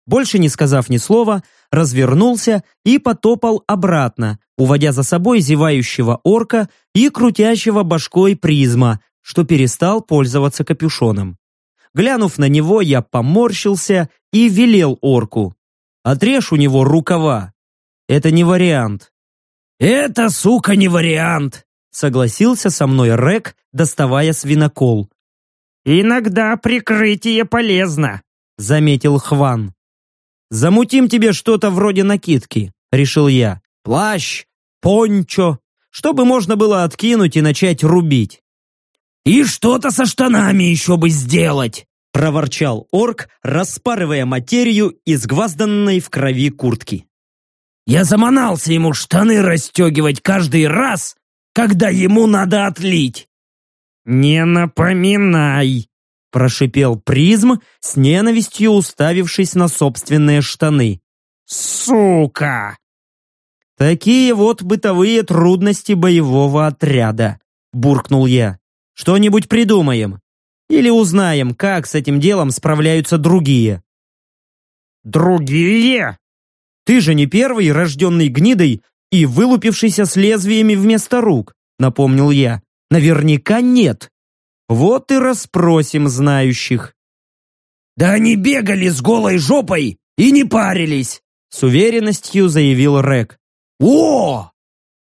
Больше не сказав ни слова, развернулся и потопал обратно, уводя за собой зевающего орка и крутящего башкой призма, что перестал пользоваться капюшоном. Глянув на него, я поморщился и велел орку. «Отрежь у него рукава. Это не вариант». «Это, сука, не вариант!» Согласился со мной Рек, доставая свинокол. «Иногда прикрытие полезно», — заметил Хван. «Замутим тебе что-то вроде накидки», — решил я. «Плащ, пончо, чтобы можно было откинуть и начать рубить». «И что-то со штанами еще бы сделать!» проворчал орк, распарывая материю из гвозданной в крови куртки. «Я заманался ему штаны расстегивать каждый раз, когда ему надо отлить!» «Не напоминай!» прошипел призм, с ненавистью уставившись на собственные штаны. «Сука!» «Такие вот бытовые трудности боевого отряда», буркнул я. Что-нибудь придумаем. Или узнаем, как с этим делом справляются другие. Другие? Ты же не первый, рожденный гнидой и вылупившийся с лезвиями вместо рук, напомнил я. Наверняка нет. Вот и расспросим знающих. Да они бегали с голой жопой и не парились, с уверенностью заявил Рек. О!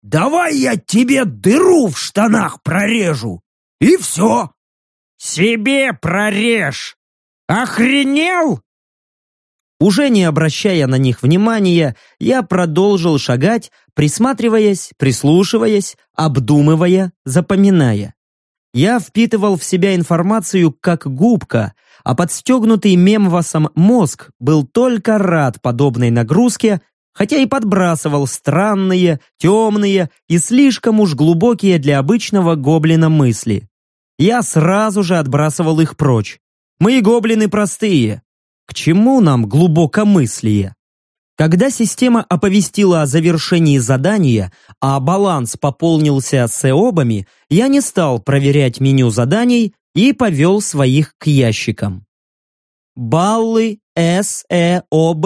Давай я тебе дыру в штанах прорежу. И все. Себе прорежь. Охренел? Уже не обращая на них внимания, я продолжил шагать, присматриваясь, прислушиваясь, обдумывая, запоминая. Я впитывал в себя информацию как губка, а подстегнутый мемвасом мозг был только рад подобной нагрузке, хотя и подбрасывал странные, темные и слишком уж глубокие для обычного гоблина мысли. Я сразу же отбрасывал их прочь. Мы гоблины простые. К чему нам глубокомыслие? Когда система оповестила о завершении задания, а баланс пополнился сеобами, я не стал проверять меню заданий и повел своих к ящикам. Баллы СЭОБ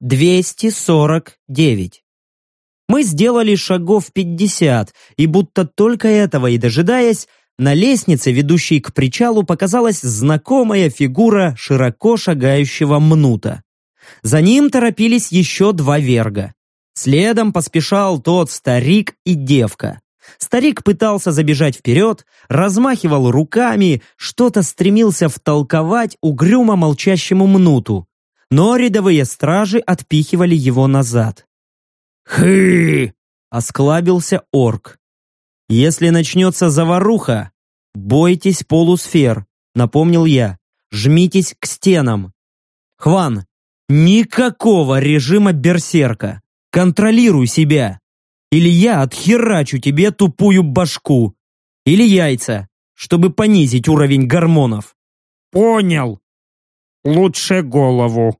249. Мы сделали шагов 50, и будто только этого и дожидаясь, на лестнице, ведущей к причалу, показалась знакомая фигура широко шагающего мнута. За ним торопились еще два верга. Следом поспешал тот старик и девка. Старик пытался забежать вперед, размахивал руками, что-то стремился втолковать угрюмо молчащему мнуту. Но рядовые стражи отпихивали его назад. «Хы!» — осклабился орк. «Если начнется заваруха, бойтесь полусфер», — напомнил я. «Жмитесь к стенам». «Хван, никакого режима берсерка. Контролируй себя. Или я отхерачу тебе тупую башку. Или яйца, чтобы понизить уровень гормонов». «Понял. Лучше голову».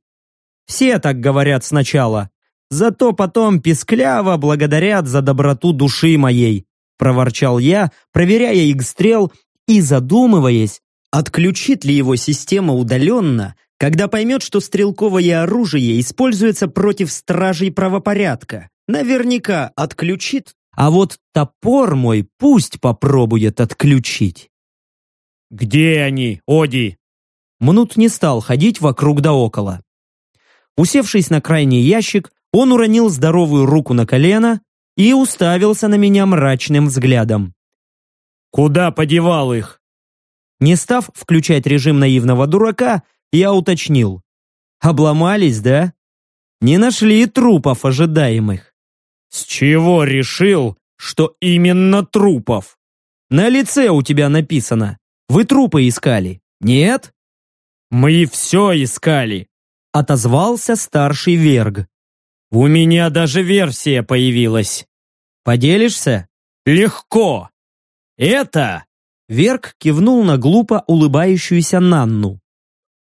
Все так говорят сначала. Зато потом пискляво благодарят за доброту души моей проворчал я, проверяя игстрел и задумываясь, отключит ли его система удаленно, когда поймет, что стрелковое оружие используется против стражей правопорядка. Наверняка отключит, а вот топор мой пусть попробует отключить. «Где они, Оди?» Мнут не стал ходить вокруг да около. Усевшись на крайний ящик, он уронил здоровую руку на колено и уставился на меня мрачным взглядом. «Куда подевал их?» Не став включать режим наивного дурака, я уточнил. «Обломались, да? Не нашли трупов ожидаемых». «С чего решил, что именно трупов?» «На лице у тебя написано. Вы трупы искали, нет?» «Мы все искали», — отозвался старший Верг. «У меня даже версия появилась». Поделишься? Легко. Это... Верк кивнул на глупо улыбающуюся Нанну.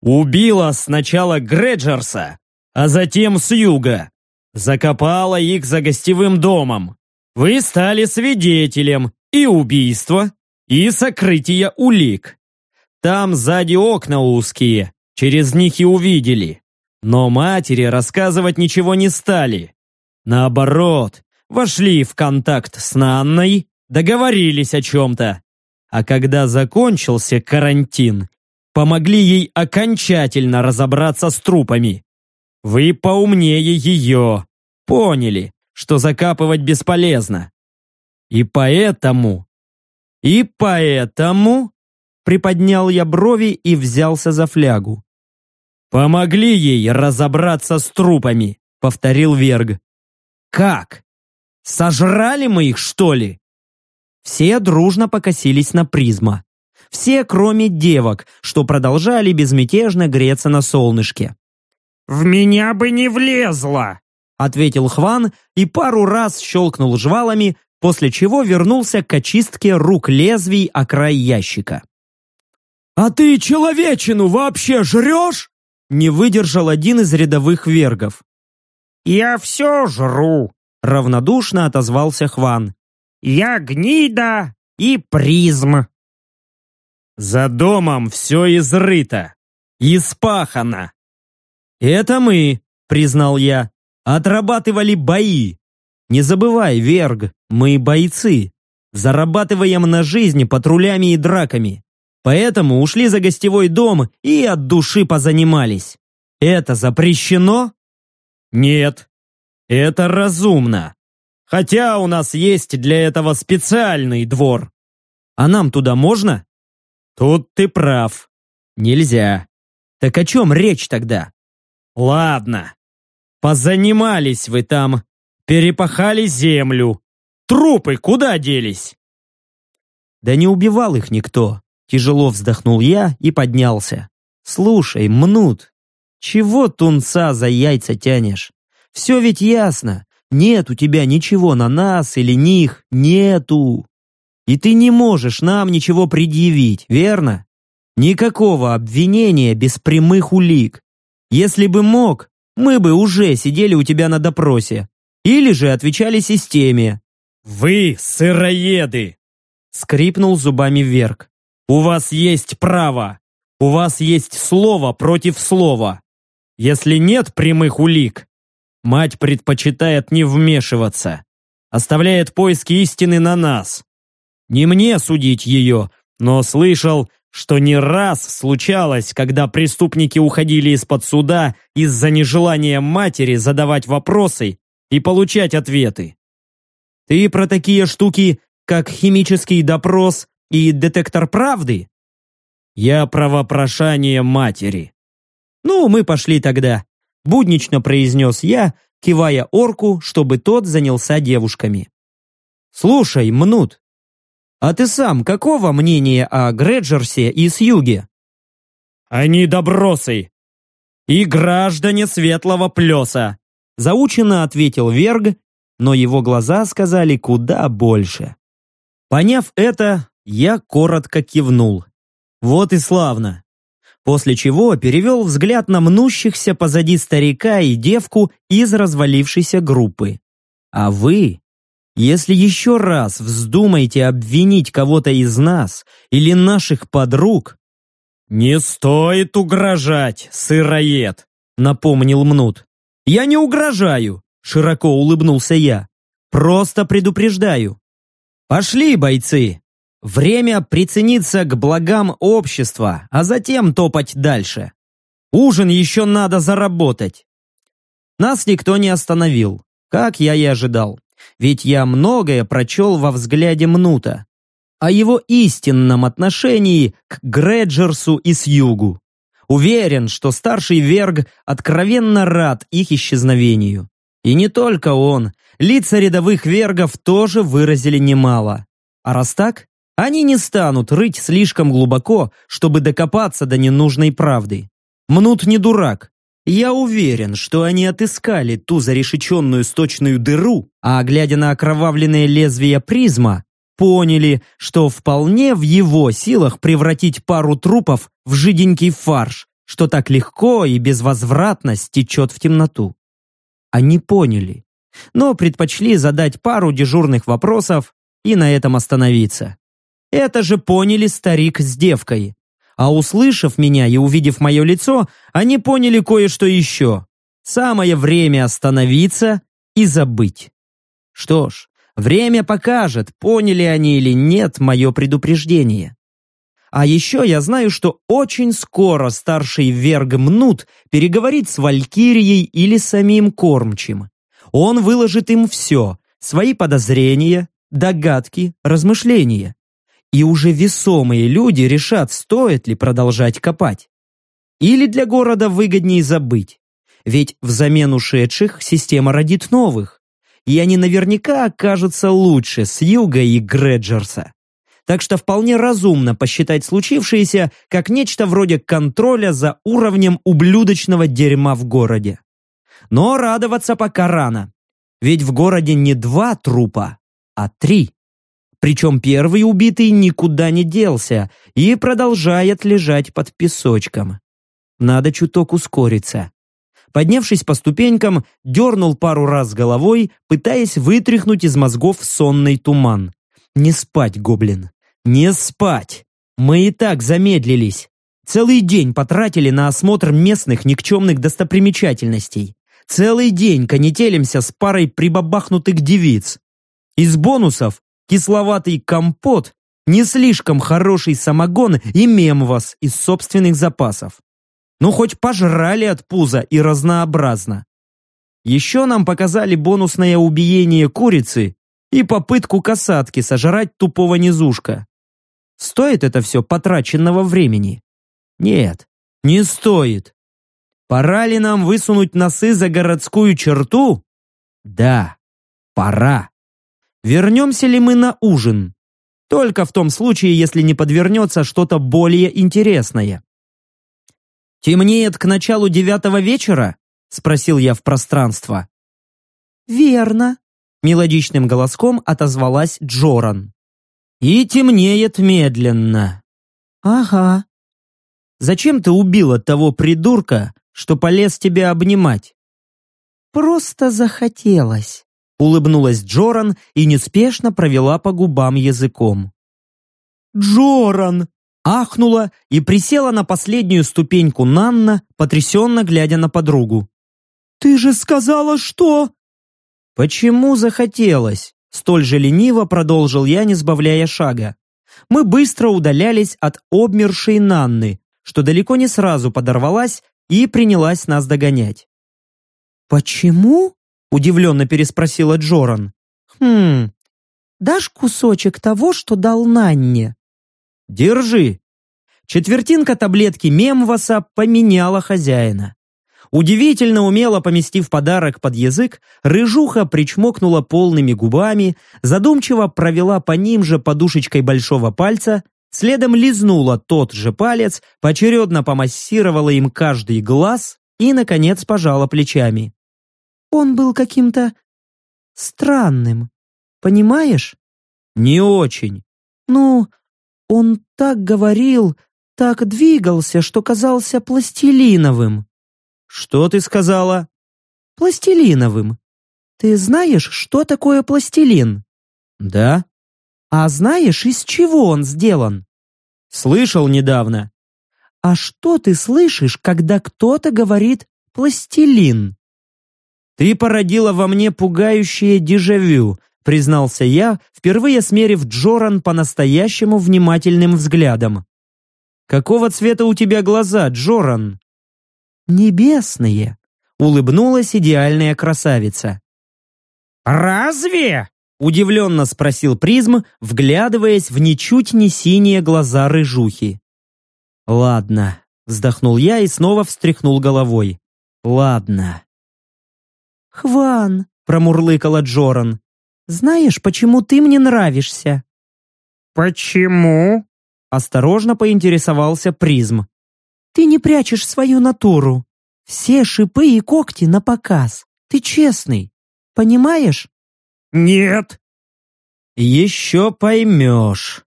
Убила сначала Греджерса, а затем с юга. Закопала их за гостевым домом. Вы стали свидетелем и убийства, и сокрытия улик. Там сзади окна узкие, через них и увидели. Но матери рассказывать ничего не стали. Наоборот, вошли в контакт с Нанной, договорились о чем-то. А когда закончился карантин, помогли ей окончательно разобраться с трупами. Вы поумнее ее, поняли, что закапывать бесполезно. И поэтому... И поэтому... Приподнял я брови и взялся за флягу. «Помогли ей разобраться с трупами», — повторил Верг. «Как? Сожрали мы их, что ли?» Все дружно покосились на призма. Все, кроме девок, что продолжали безмятежно греться на солнышке. «В меня бы не влезло!» ответил Хван и пару раз щелкнул жвалами, после чего вернулся к очистке рук лезвий о край ящика. «А ты человечину вообще жрешь?» не выдержал один из рядовых вергов. «Я все жру», — равнодушно отозвался Хван. «Я гнида и призм». «За домом все изрыто, испахано». «Это мы», — признал я, — «отрабатывали бои. Не забывай, Верг, мы бойцы. Зарабатываем на жизнь патрулями и драками. Поэтому ушли за гостевой дом и от души позанимались. Это запрещено? Нет. Это разумно. Хотя у нас есть для этого специальный двор. А нам туда можно? Тут ты прав. Нельзя. Так о чем речь тогда? Ладно. Позанимались вы там. Перепахали землю. Трупы куда делись? Да не убивал их никто. Тяжело вздохнул я и поднялся. «Слушай, Мнут, чего тунца за яйца тянешь? Все ведь ясно. Нет у тебя ничего на нас или них, нету. И ты не можешь нам ничего предъявить, верно? Никакого обвинения без прямых улик. Если бы мог, мы бы уже сидели у тебя на допросе. Или же отвечали системе. «Вы сыроеды!» Скрипнул зубами вверх. У вас есть право. У вас есть слово против слова. Если нет прямых улик, мать предпочитает не вмешиваться. Оставляет поиски истины на нас. Не мне судить ее, но слышал, что не раз случалось, когда преступники уходили из-под суда из-за нежелания матери задавать вопросы и получать ответы. Ты про такие штуки, как химический допрос и детектор правды? Я правопрошание матери. Ну, мы пошли тогда, буднично произнес я, кивая орку, чтобы тот занялся девушками. Слушай, Мнут, а ты сам какого мнения о Греджерсе и Сьюге? Они добросы и граждане Светлого Плеса, заученно ответил Верг, но его глаза сказали куда больше. Поняв это, я коротко кивнул. Вот и славно. После чего перевел взгляд на мнущихся позади старика и девку из развалившейся группы. А вы, если еще раз вздумаете обвинить кого-то из нас или наших подруг... «Не стоит угрожать, сыроед!» — напомнил Мнут. «Я не угрожаю!» — широко улыбнулся я. «Просто предупреждаю. Пошли, бойцы, Время прицениться к благам общества, а затем топать дальше. Ужин еще надо заработать. Нас никто не остановил, как я и ожидал. Ведь я многое прочел во взгляде Мнута. О его истинном отношении к Греджерсу и Сьюгу. Уверен, что старший Верг откровенно рад их исчезновению. И не только он, лица рядовых Вергов тоже выразили немало. А раз так, они не станут рыть слишком глубоко, чтобы докопаться до ненужной правды. Мнут не дурак. Я уверен, что они отыскали ту зарешеченную сточную дыру, а, глядя на окровавленное лезвие призма, поняли, что вполне в его силах превратить пару трупов в жиденький фарш, что так легко и безвозвратно стечет в темноту. Они поняли, но предпочли задать пару дежурных вопросов и на этом остановиться. Это же поняли старик с девкой. А услышав меня и увидев мое лицо, они поняли кое-что еще. Самое время остановиться и забыть. Что ж, время покажет, поняли они или нет мое предупреждение. А еще я знаю, что очень скоро старший Верг Мнут переговорит с Валькирией или самим Кормчим. Он выложит им все, свои подозрения, догадки, размышления и уже весомые люди решат, стоит ли продолжать копать. Или для города выгоднее забыть, ведь взамен ушедших система родит новых, и они наверняка окажутся лучше с Юга и Греджерса. Так что вполне разумно посчитать случившееся как нечто вроде контроля за уровнем ублюдочного дерьма в городе. Но радоваться пока рано, ведь в городе не два трупа, а три. Причем первый убитый никуда не делся и продолжает лежать под песочком. Надо чуток ускориться. Поднявшись по ступенькам, дернул пару раз головой, пытаясь вытряхнуть из мозгов сонный туман. Не спать, гоблин, не спать. Мы и так замедлились. Целый день потратили на осмотр местных никчемных достопримечательностей. Целый день конетелимся с парой прибабахнутых девиц. Из бонусов кисловатый компот, не слишком хороший самогон и мемвас из собственных запасов. Ну, хоть пожрали от пуза и разнообразно. Еще нам показали бонусное убиение курицы и попытку касатки сожрать тупого низушка. Стоит это все потраченного времени? Нет, не стоит. Пора ли нам высунуть носы за городскую черту? Да, пора. Вернемся ли мы на ужин? Только в том случае, если не подвернется что-то более интересное. «Темнеет к началу девятого вечера?» — спросил я в пространство. «Верно», — мелодичным голоском отозвалась Джоран. «И темнеет медленно». «Ага». «Зачем ты убила того придурка, что полез тебя обнимать?» «Просто захотелось» улыбнулась Джоран и неспешно провела по губам языком. «Джоран!» ахнула и присела на последнюю ступеньку Нанна, потрясенно глядя на подругу. «Ты же сказала, что...» «Почему захотелось?» Столь же лениво продолжил я, не сбавляя шага. Мы быстро удалялись от обмершей Нанны, что далеко не сразу подорвалась и принялась нас догонять. «Почему?» Удивленно переспросила Джоран. «Хм, дашь кусочек того, что дал Нанне?» «Держи». Четвертинка таблетки Мемваса поменяла хозяина. Удивительно умело поместив подарок под язык, рыжуха причмокнула полными губами, задумчиво провела по ним же подушечкой большого пальца, следом лизнула тот же палец, поочередно помассировала им каждый глаз и, наконец, пожала плечами. Он был каким-то странным. Понимаешь? Не очень. Ну, он так говорил, так двигался, что казался пластилиновым. Что ты сказала? Пластилиновым. Ты знаешь, что такое пластилин? Да. А знаешь, из чего он сделан? Слышал недавно. А что ты слышишь, когда кто-то говорит «пластилин»? «Ты породила во мне пугающее дежавю», признался я, впервые смерив Джоран по-настоящему внимательным взглядом. «Какого цвета у тебя глаза, Джоран?» «Небесные», — улыбнулась идеальная красавица. «Разве?» — удивленно спросил призм, вглядываясь в ничуть не синие глаза рыжухи. «Ладно», — вздохнул я и снова встряхнул головой. «Ладно». «Хван», — промурлыкала Джоран, «знаешь, почему ты мне нравишься?» «Почему?» — осторожно поинтересовался призм. «Ты не прячешь свою натуру. Все шипы и когти на показ. Ты честный. Понимаешь?» «Нет». «Еще поймешь».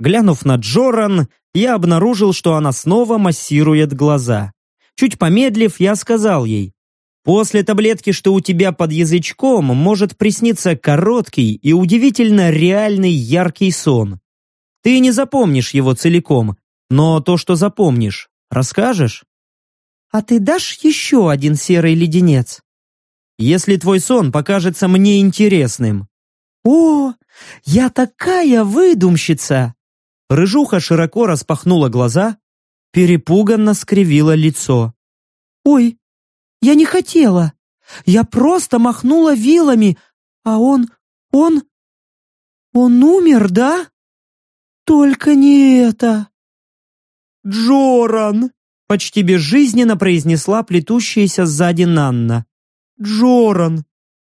Глянув на Джоран, я обнаружил, что она снова массирует глаза. Чуть помедлив, я сказал ей, После таблетки, что у тебя под язычком, может присниться короткий и удивительно реальный яркий сон. Ты не запомнишь его целиком, Но то, что запомнишь, расскажешь? А ты дашь еще один серый леденец? Если твой сон покажется мне интересным. О, я такая выдумщица! Рыжуха широко распахнула глаза, перепуганно скривила лицо. Ой, я не хотела. Я просто махнула вилами, а он... он... он умер, да? Только не это. Джоран! Почти безжизненно произнесла плетущаяся сзади Нанна. Джоран!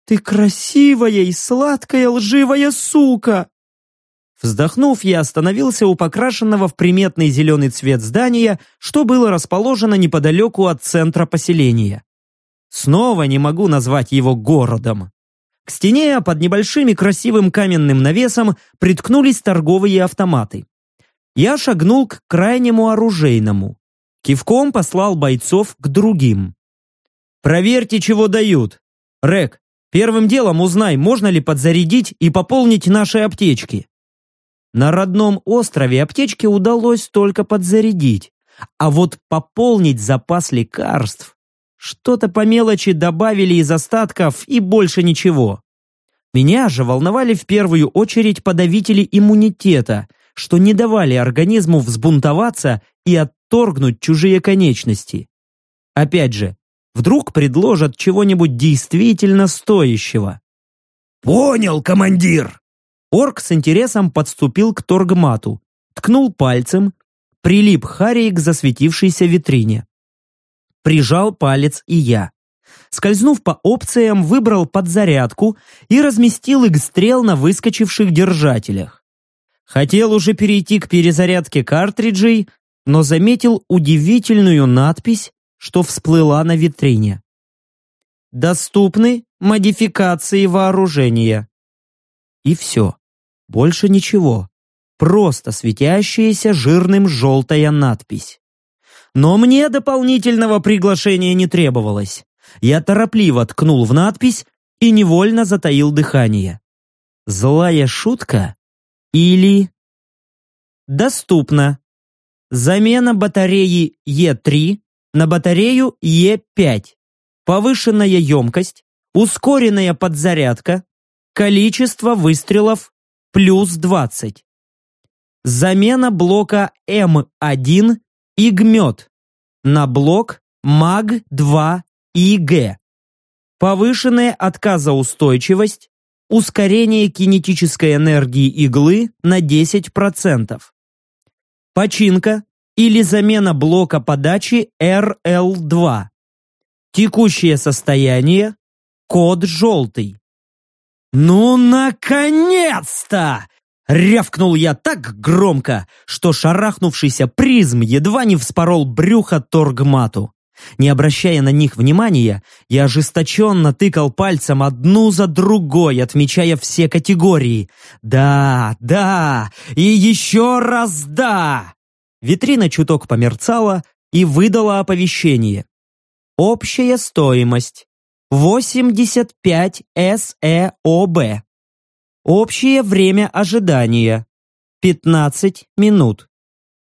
Ты красивая и сладкая лживая сука! Вздохнув, я остановился у покрашенного в приметный зеленый цвет здания, что было расположено неподалеку от центра поселения. Снова не могу назвать его городом. К стене под небольшим и красивым каменным навесом приткнулись торговые автоматы. Я шагнул к крайнему оружейному. Кивком послал бойцов к другим. «Проверьте, чего дают. Рек, первым делом узнай, можно ли подзарядить и пополнить наши аптечки». На родном острове аптечки удалось только подзарядить, а вот пополнить запас лекарств что-то по мелочи добавили из остатков и больше ничего. Меня же волновали в первую очередь подавители иммунитета, что не давали организму взбунтоваться и отторгнуть чужие конечности. Опять же, вдруг предложат чего-нибудь действительно стоящего. «Понял, командир!» Орк с интересом подступил к торгмату, ткнул пальцем, прилип Харри к засветившейся витрине. Прижал палец и я. Скользнув по опциям, выбрал подзарядку и разместил их стрел на выскочивших держателях. Хотел уже перейти к перезарядке картриджей, но заметил удивительную надпись, что всплыла на витрине. Доступны модификации вооружения. И все. Больше ничего. Просто светящаяся жирным желтая надпись. Но мне дополнительного приглашения не требовалось. Я торопливо ткнул в надпись и невольно затаил дыхание. Злая шутка? Или... Доступно. Замена батареи Е3 на батарею Е5. Повышенная емкость, ускоренная подзарядка, количество выстрелов плюс 20. Замена блока М1 и на блок МАГ-2 и Г. Повышенная отказоустойчивость, ускорение кинетической энергии иглы на 10%. Починка или замена блока подачи RL2. Текущее состояние, код желтый. «Ну, наконец-то!» Рявкнул я так громко, что шарахнувшийся призм едва не вспорол брюхо торгмату. Не обращая на них внимания, я ожесточенно тыкал пальцем одну за другой, отмечая все категории. «Да, да, и еще раз да!» Витрина чуток померцала и выдала оповещение. Общая стоимость 85 СЭОБ. Общее время ожидания – 15 минут.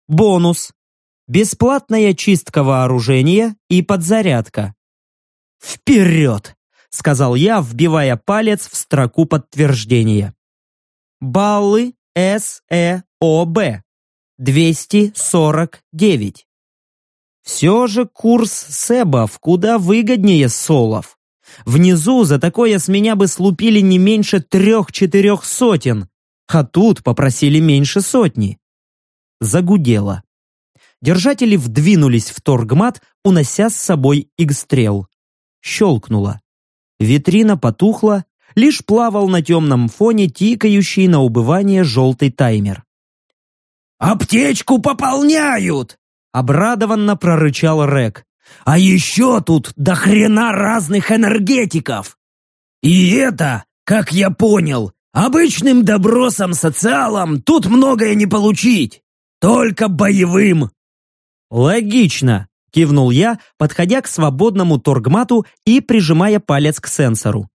Бонус – бесплатная чистка вооружения и подзарядка. «Вперед!» – сказал я, вбивая палец в строку подтверждения. Баллы СЭОБ – 249. Все же курс СЭБов куда выгоднее солов. Внизу за такое с меня бы слупили не меньше трех-четырех сотен, а тут попросили меньше сотни. Загудело. Держатели вдвинулись в торгмат, унося с собой игстрел. Щелкнуло. Витрина потухла, лишь плавал на темном фоне тикающий на убывание желтый таймер. «Аптечку пополняют!» Обрадованно прорычал Рек. А еще тут до хрена разных энергетиков. И это, как я понял, обычным добросом-социалом тут многое не получить. Только боевым. Логично, кивнул я, подходя к свободному торгмату и прижимая палец к сенсору.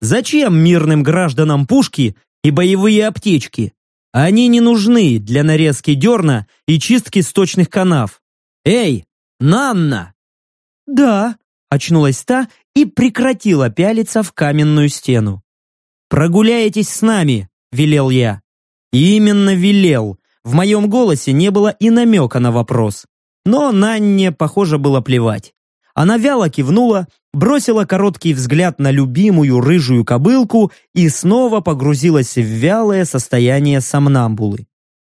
Зачем мирным гражданам пушки и боевые аптечки? Они не нужны для нарезки дерна и чистки сточных канав. Эй, Нанна!» «Да», — очнулась та и прекратила пялиться в каменную стену. «Прогуляетесь с нами», — велел я. И именно велел. В моем голосе не было и намека на вопрос. Но Нанне, похоже, было плевать. Она вяло кивнула, бросила короткий взгляд на любимую рыжую кобылку и снова погрузилась в вялое состояние сомнамбулы.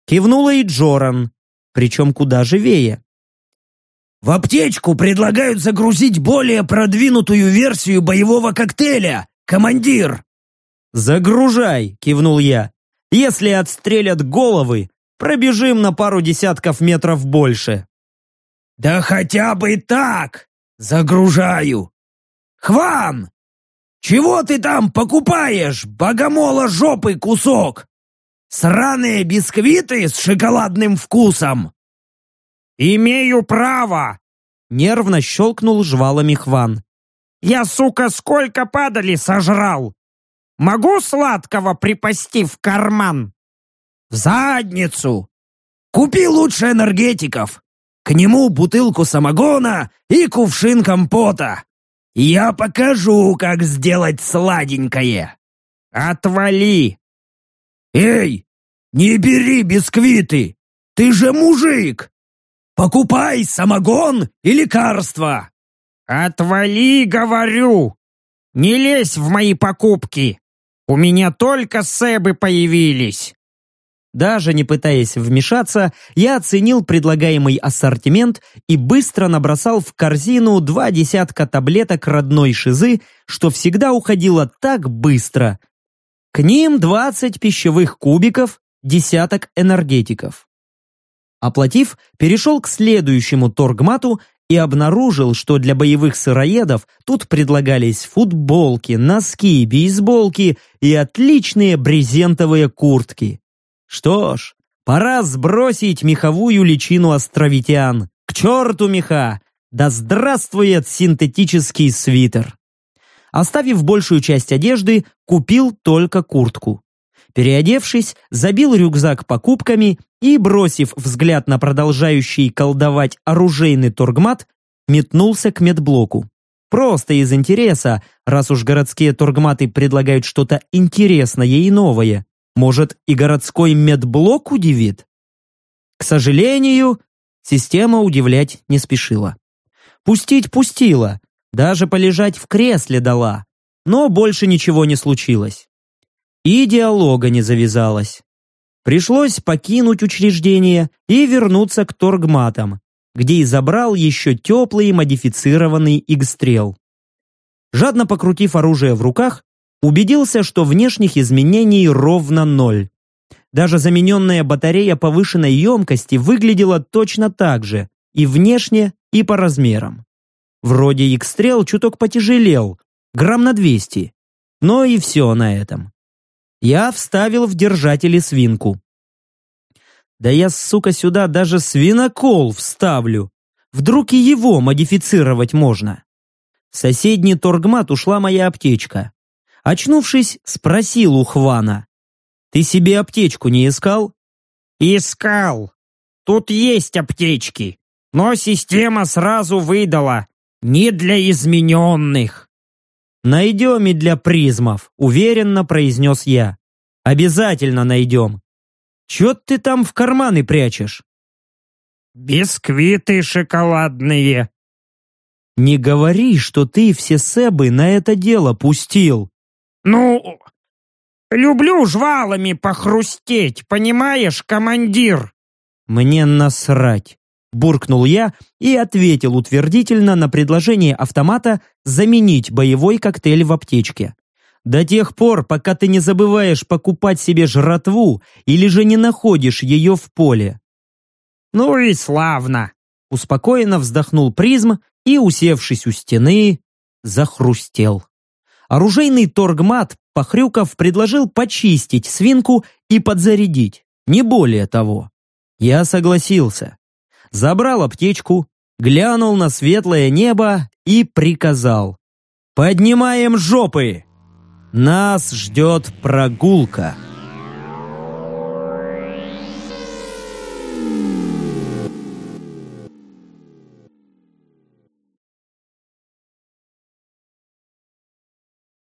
Кивнула и Джоран, причем куда живее. «В аптечку предлагают загрузить более продвинутую версию боевого коктейля, командир!» «Загружай!» — кивнул я. «Если отстрелят головы, пробежим на пару десятков метров больше». «Да хотя бы так! Загружаю! Хван! Чего ты там покупаешь, богомола жопы кусок? Сраные бисквиты с шоколадным вкусом!» «Имею право!» Нервно щелкнул жвалами Хван. «Я, сука, сколько падали сожрал! Могу сладкого припасти в карман?» «В задницу! Купи лучше энергетиков! К нему бутылку самогона и кувшин компота! Я покажу, как сделать сладенькое!» «Отвали!» «Эй, не бери бисквиты! Ты же мужик! Покупай самогон и лекарства!» «Отвали, говорю! Не лезь в мои покупки! У меня только сэбы появились!» Даже не пытаясь вмешаться, я оценил предлагаемый ассортимент и быстро набросал в корзину два десятка таблеток родной шизы, что всегда уходило так быстро. К ним 20 пищевых кубиков, десяток энергетиков. Оплатив, перешел к следующему торгмату и обнаружил, что для боевых сыроедов тут предлагались футболки, носки, бейсболки и отличные брезентовые куртки. Что ж, пора сбросить меховую личину островитян. К черту меха! Да здравствует синтетический свитер! Оставив большую часть одежды, купил только куртку. Переодевшись, забил рюкзак покупками и, бросив взгляд на продолжающий колдовать оружейный торгмат, метнулся к медблоку. Просто из интереса, раз уж городские торгматы предлагают что-то интересное и новое. Может, и городской медблок удивит? К сожалению, система удивлять не спешила. Пустить пустила, даже полежать в кресле дала, но больше ничего не случилось. И диалога не завязалось. Пришлось покинуть учреждение и вернуться к торгматам, где и забрал еще теплый модифицированный игстрел. Жадно покрутив оружие в руках, убедился, что внешних изменений ровно ноль. Даже замененная батарея повышенной емкости выглядела точно так же, и внешне, и по размерам. Вроде игстрел чуток потяжелел, грамм на 200, но и все на этом я вставил в держатели свинку. Да я, сука, сюда даже свинокол вставлю. Вдруг и его модифицировать можно. В соседний торгмат ушла моя аптечка. Очнувшись, спросил у Хвана. «Ты себе аптечку не искал?» «Искал. Тут есть аптечки, но система сразу выдала. Не для измененных». «Найдем и для призмов», — уверенно произнес я. «Обязательно найдем. Че ты там в карманы прячешь?» «Бисквиты шоколадные». «Не говори, что ты все себы на это дело пустил». «Ну, люблю жвалами похрустеть, понимаешь, командир?» «Мне насрать буркнул я и ответил утвердительно на предложение автомата заменить боевой коктейль в аптечке. До тех пор, пока ты не забываешь покупать себе жратву или же не находишь ее в поле. Ну и славно. Успокоенно вздохнул призм и, усевшись у стены, захрустел. Оружейный торгмат, похрюков, предложил почистить свинку и подзарядить, не более того. Я согласился забрал аптечку, глянул на светлое небо и приказал. «Поднимаем жопы! Нас ждет прогулка!»